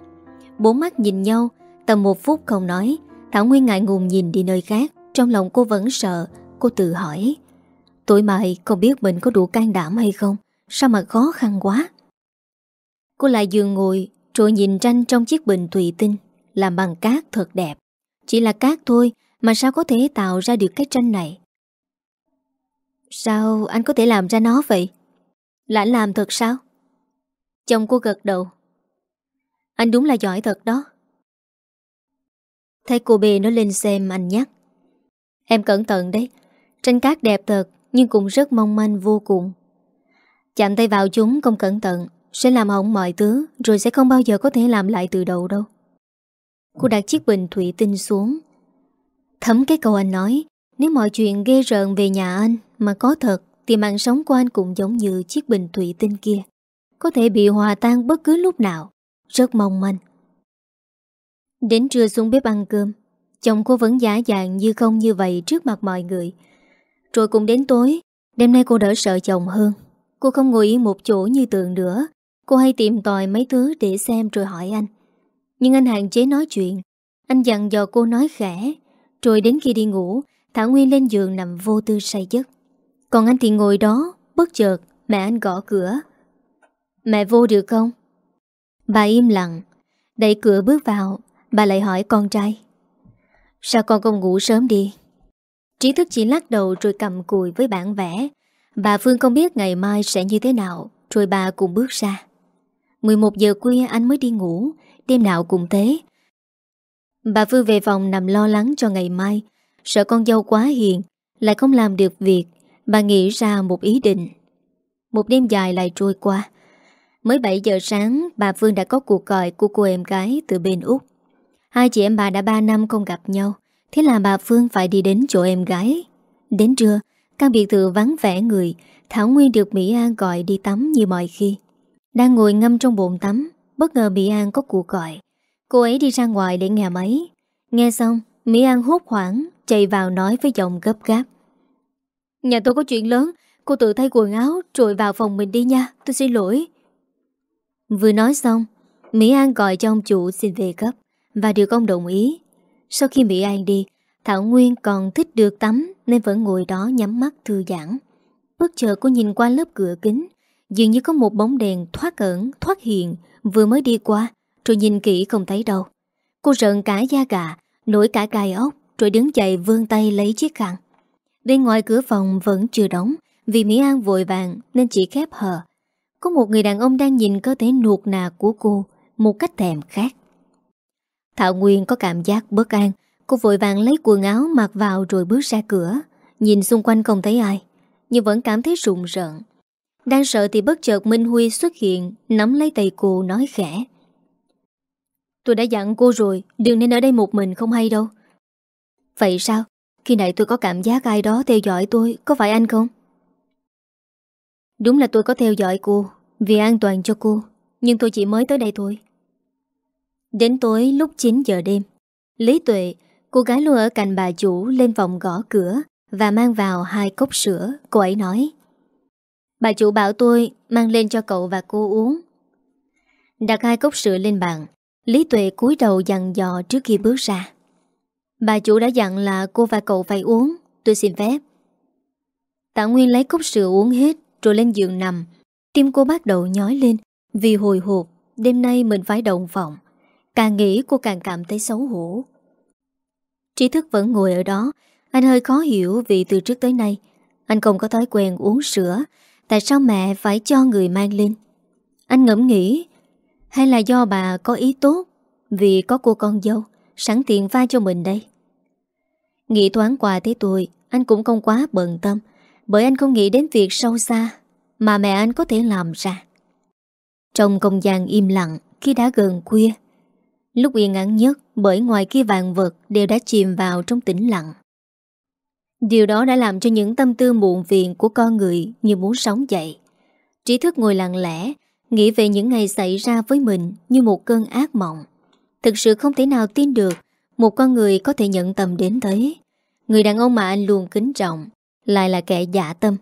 Bốn mắt nhìn nhau, Tầm một phút không nói Thảo Nguyên ngại ngùng nhìn đi nơi khác, Trong lòng cô vẫn sợ. Cô tự hỏi Tuổi mày không biết mình có đủ can đảm hay không? Sao mà khó khăn quá? Cô lại dường ngồi, Rồi nhìn tranh trong chiếc bình tùy tinh, Làm bằng cát thật đẹp. Chỉ là cát thôi, Mà sao có thể tạo ra được cái tranh này? Sao anh có thể làm ra nó vậy? Là anh làm thật sao? Chồng cô gật đầu. Anh đúng là giỏi thật đó. Thấy cô bê nó lên xem anh nhắc. Em cẩn thận đấy, Tranh cát đẹp thật, Nhưng cũng rất mong manh vô cùng. Chạm tay vào chúng không cẩn thận, Sẽ làm hỏng mọi thứ, Rồi sẽ không bao giờ có thể làm lại từ đầu đâu. Cô đặt chiếc bình thủy tinh xuống. Thấm cái câu anh nói, Nếu mọi chuyện ghê rợn về nhà anh, Mà có thật, Thì mạng sống của anh cũng giống như chiếc bình thủy tinh kia. Có thể bị hòa tan bất cứ lúc nào. Rất mong manh. Đến trưa xuống bếp ăn cơm, Chồng cô vẫn giả dạng như không như vậy trước mặt mọi người. Rồi cũng đến tối, Đêm nay cô đỡ sợ chồng hơn. Cô không ngồi yên một chỗ như tượng nữa Cô hay tìm tòi mấy thứ để xem rồi hỏi anh. Nhưng anh hạn chế nói chuyện. Anh dặn dò cô nói khẽ. Rồi đến khi đi ngủ, Thảo Nguyên lên giường nằm vô tư say giấc. Còn anh thì ngồi đó, Bất chợt, mẹ anh gõ cửa. Mẹ vô được không? Bà im lặng, Đẩy cửa bước vào. Bà lại hỏi con trai. Sao con không ngủ sớm đi? Trí thức chỉ lắc đầu rồi cầm cùi với bản vẽ. Bà Phương không biết ngày mai sẽ như thế nào, Rồi bà cùng bước ra. 11 giờ khuya anh mới đi ngủ, Đêm nào cũng thế. Bà Phương về phòng nằm lo lắng cho ngày mai. Sợ con dâu quá hiền, Lại không làm được việc, Bà nghĩ ra một ý định. Một đêm dài lại trôi qua. Mới 7 giờ sáng, Bà Phương đã có cuộc gọi của cô em gái từ bên Úc. Hai chị em bà đã 3 năm không gặp nhau. Thế là bà Phương phải đi đến chỗ em gái. Đến trưa, Căn biệt thự vắng vẻ người, Thảo Nguyên được Mỹ An gọi đi tắm như mọi khi. Đang ngồi ngâm trong bồn tắm, Bất ngờ Mỹ An có cuộc gọi. Cô ấy đi ra ngoài để nghe máy. Nghe xong, Mỹ An hốt hoảng, Chạy vào nói với giọng gấp gáp. Nhà tôi có chuyện lớn, Cô tự thay quần áo rồi vào phòng mình đi nha, Tôi xin lỗi. Vừa nói xong, Mỹ An gọi cho ông chủ xin về gấp và được ông đồng ý. Sau khi Mỹ An đi, Thảo Nguyên còn thích được tắm Nên vẫn ngồi đó nhắm mắt thư giãn. Bất chợt cô nhìn qua lớp cửa kính, Dường như có một bóng đèn thoát ẩn, Thoát hiện, vừa mới đi qua, Rồi nhìn kỹ không thấy đâu. Cô rợn cả da gà, Nổi cả gai ốc, Rồi đứng dậy vươn tay lấy chiếc khăn. Bên ngoài cửa phòng vẫn chưa đóng, Vì Mỹ An vội vàng nên chỉ khép hờ. Có một người đàn ông đang nhìn cơ thể nuột nà của cô, Một cách thèm khác Thảo Nguyên có cảm giác bất an. Cô vội vàng lấy quần áo mặc vào rồi bước ra cửa. Nhìn xung quanh không thấy ai, Nhưng vẫn cảm thấy rụng rợn. Đang sợ thì bất chợt Minh Huy xuất hiện, Nắm lấy tay cô nói khẽ. Tôi đã dặn cô rồi, Đừng nên ở đây một mình không hay đâu. Vậy sao? Khi nãy tôi có cảm giác ai đó theo dõi tôi, Có phải anh không? Đúng là tôi có theo dõi cô, Vì an toàn cho cô, Nhưng tôi chỉ mới tới đây thôi. Đến tối lúc 9 giờ đêm Lý Tuệ Cô gái luôn ở cạnh bà chủ lên vòng gõ cửa và mang vào hai cốc sữa. Cô ấy nói Bà chủ bảo tôi mang lên cho cậu và cô uống. Đặt hai cốc sữa lên bàn, Lý Tuệ cúi đầu dặn dò trước khi bước ra. Bà chủ đã dặn là cô và cậu phải uống, tôi xin phép. Tạ Nguyên lấy cốc sữa uống hết rồi lên giường nằm. Tim cô bắt đầu nhói lên vì hồi hộp đêm nay mình phải động phòng. Càng nghĩ cô càng cảm thấy xấu hổ. Trí thức vẫn ngồi ở đó, anh hơi khó hiểu vì từ trước tới nay anh không có thói quen uống sữa, tại sao mẹ phải cho người mang lên. Anh ngẫm nghĩ, hay là do bà có ý tốt vì có cô con dâu sẵn tiện vai cho mình đây. Nghĩ thoáng qua thế tôi, anh cũng không quá bận tâm, bởi anh không nghĩ đến việc sâu xa mà mẹ anh có thể làm ra. Trong không gian im lặng khi đã gần khuya, lúc yên ắng nhất bởi ngoài kia vàng vật đều đã chìm vào trong tĩnh lặng. Điều đó đã làm cho những tâm tư muộn phiền của con người như muốn sống dậy. Trí thức ngồi lặng lẽ, nghĩ về những ngày xảy ra với mình như một cơn ác mộng. Thực sự không thể nào tin được một con người có thể nhận tầm đến thế. Người đàn ông mà anh luôn kính trọng, lại là kẻ giả tâm.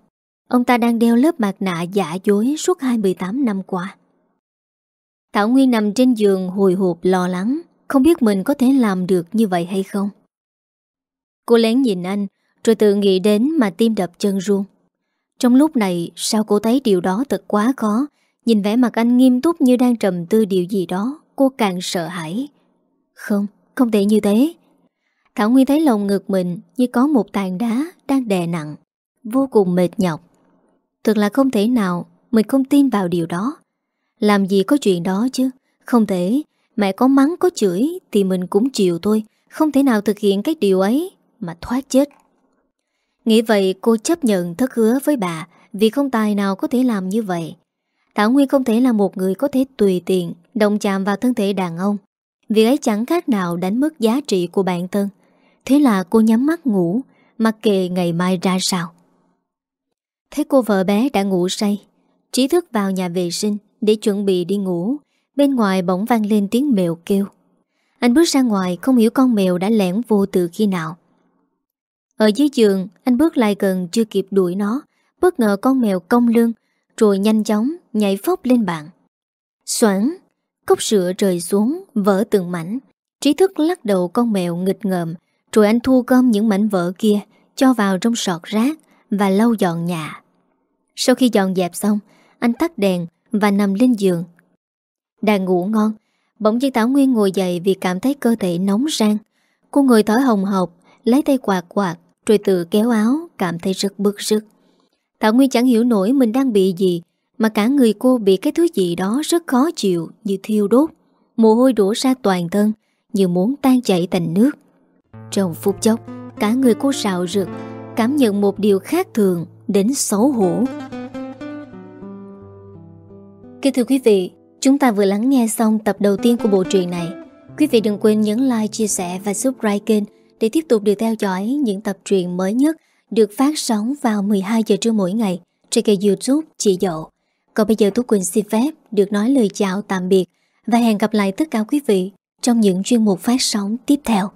Ông ta đang đeo lớp mặt nạ giả dối suốt 28 năm qua. Thảo Nguyên nằm trên giường hồi hộp lo lắng, không biết mình có thể làm được như vậy hay không. Cô lén nhìn anh, rồi tự nghĩ đến mà tim đập chân ruông. Trong lúc này, sao cô thấy điều đó thật quá khó, nhìn vẻ mặt anh nghiêm túc như đang trầm tư điều gì đó, cô càng sợ hãi. Không, không thể như thế. Thảo Nguyên thấy lòng ngực mình như có một tàn đá đang đè nặng, vô cùng mệt nhọc. Thật là không thể nào mình không tin vào điều đó. Làm gì có chuyện đó chứ, không thể, mẹ có mắng có chửi thì mình cũng chịu thôi, không thể nào thực hiện cái điều ấy mà thoát chết. Nghĩ vậy cô chấp nhận thất hứa với bà vì không tài nào có thể làm như vậy. Thảo Nguyên không thể là một người có thể tùy tiện động chạm vào thân thể đàn ông. Việc ấy chẳng khác nào đánh mất giá trị của bản thân. Thế là cô nhắm mắt ngủ, mặc kệ ngày mai ra sao. Thấy cô vợ bé đã ngủ say, trí thức vào nhà vệ sinh để chuẩn bị đi ngủ. Bên ngoài bỗng vang lên tiếng mèo kêu. Anh bước ra ngoài không hiểu con mèo đã lẻn vô từ khi nào. Ở dưới giường, anh bước lại gần chưa kịp đuổi nó, bất ngờ con mèo cong lưng, rồi nhanh chóng nhảy phốc lên bàn. Xoảng, cốc sữa rơi xuống, vỡ từng mảnh. Trí thức lắc đầu con mèo nghịch ngợm, rồi anh thu gom những mảnh vỡ kia, cho vào trong sọt rác và lau dọn nhà. Sau khi dọn dẹp xong, anh tắt đèn và nằm lên giường. Đang ngủ ngon, bỗng nhiên Tảo Nguyên ngồi dậy vì cảm thấy cơ thể nóng rang. Cô ngồi thở hồng hộc, lấy tay quạt quạt, rồi tự kéo áo, cảm thấy rất bức rứt. Thảo Nguyên chẳng hiểu nổi mình đang bị gì, mà cả người cô bị cái thứ gì đó rất khó chịu như thiêu đốt. Mồ hôi đổ ra toàn thân, như muốn tan chảy thành nước. Trong phút chốc, cả người cô rạo rực, cảm nhận một điều khác thường đến xấu hổ. Kính thưa quý vị, chúng ta vừa lắng nghe xong tập đầu tiên của bộ truyện này. Quý vị đừng quên nhấn like, chia sẻ và subscribe kênh để tiếp tục được theo dõi những tập truyện mới nhất được phát sóng vào 12 giờ trưa mỗi ngày trên kênh youtube Chị Dậu. Còn bây giờ Tú Quỳnh xin phép được nói lời chào tạm biệt và hẹn gặp lại tất cả quý vị trong những chuyên mục phát sóng tiếp theo.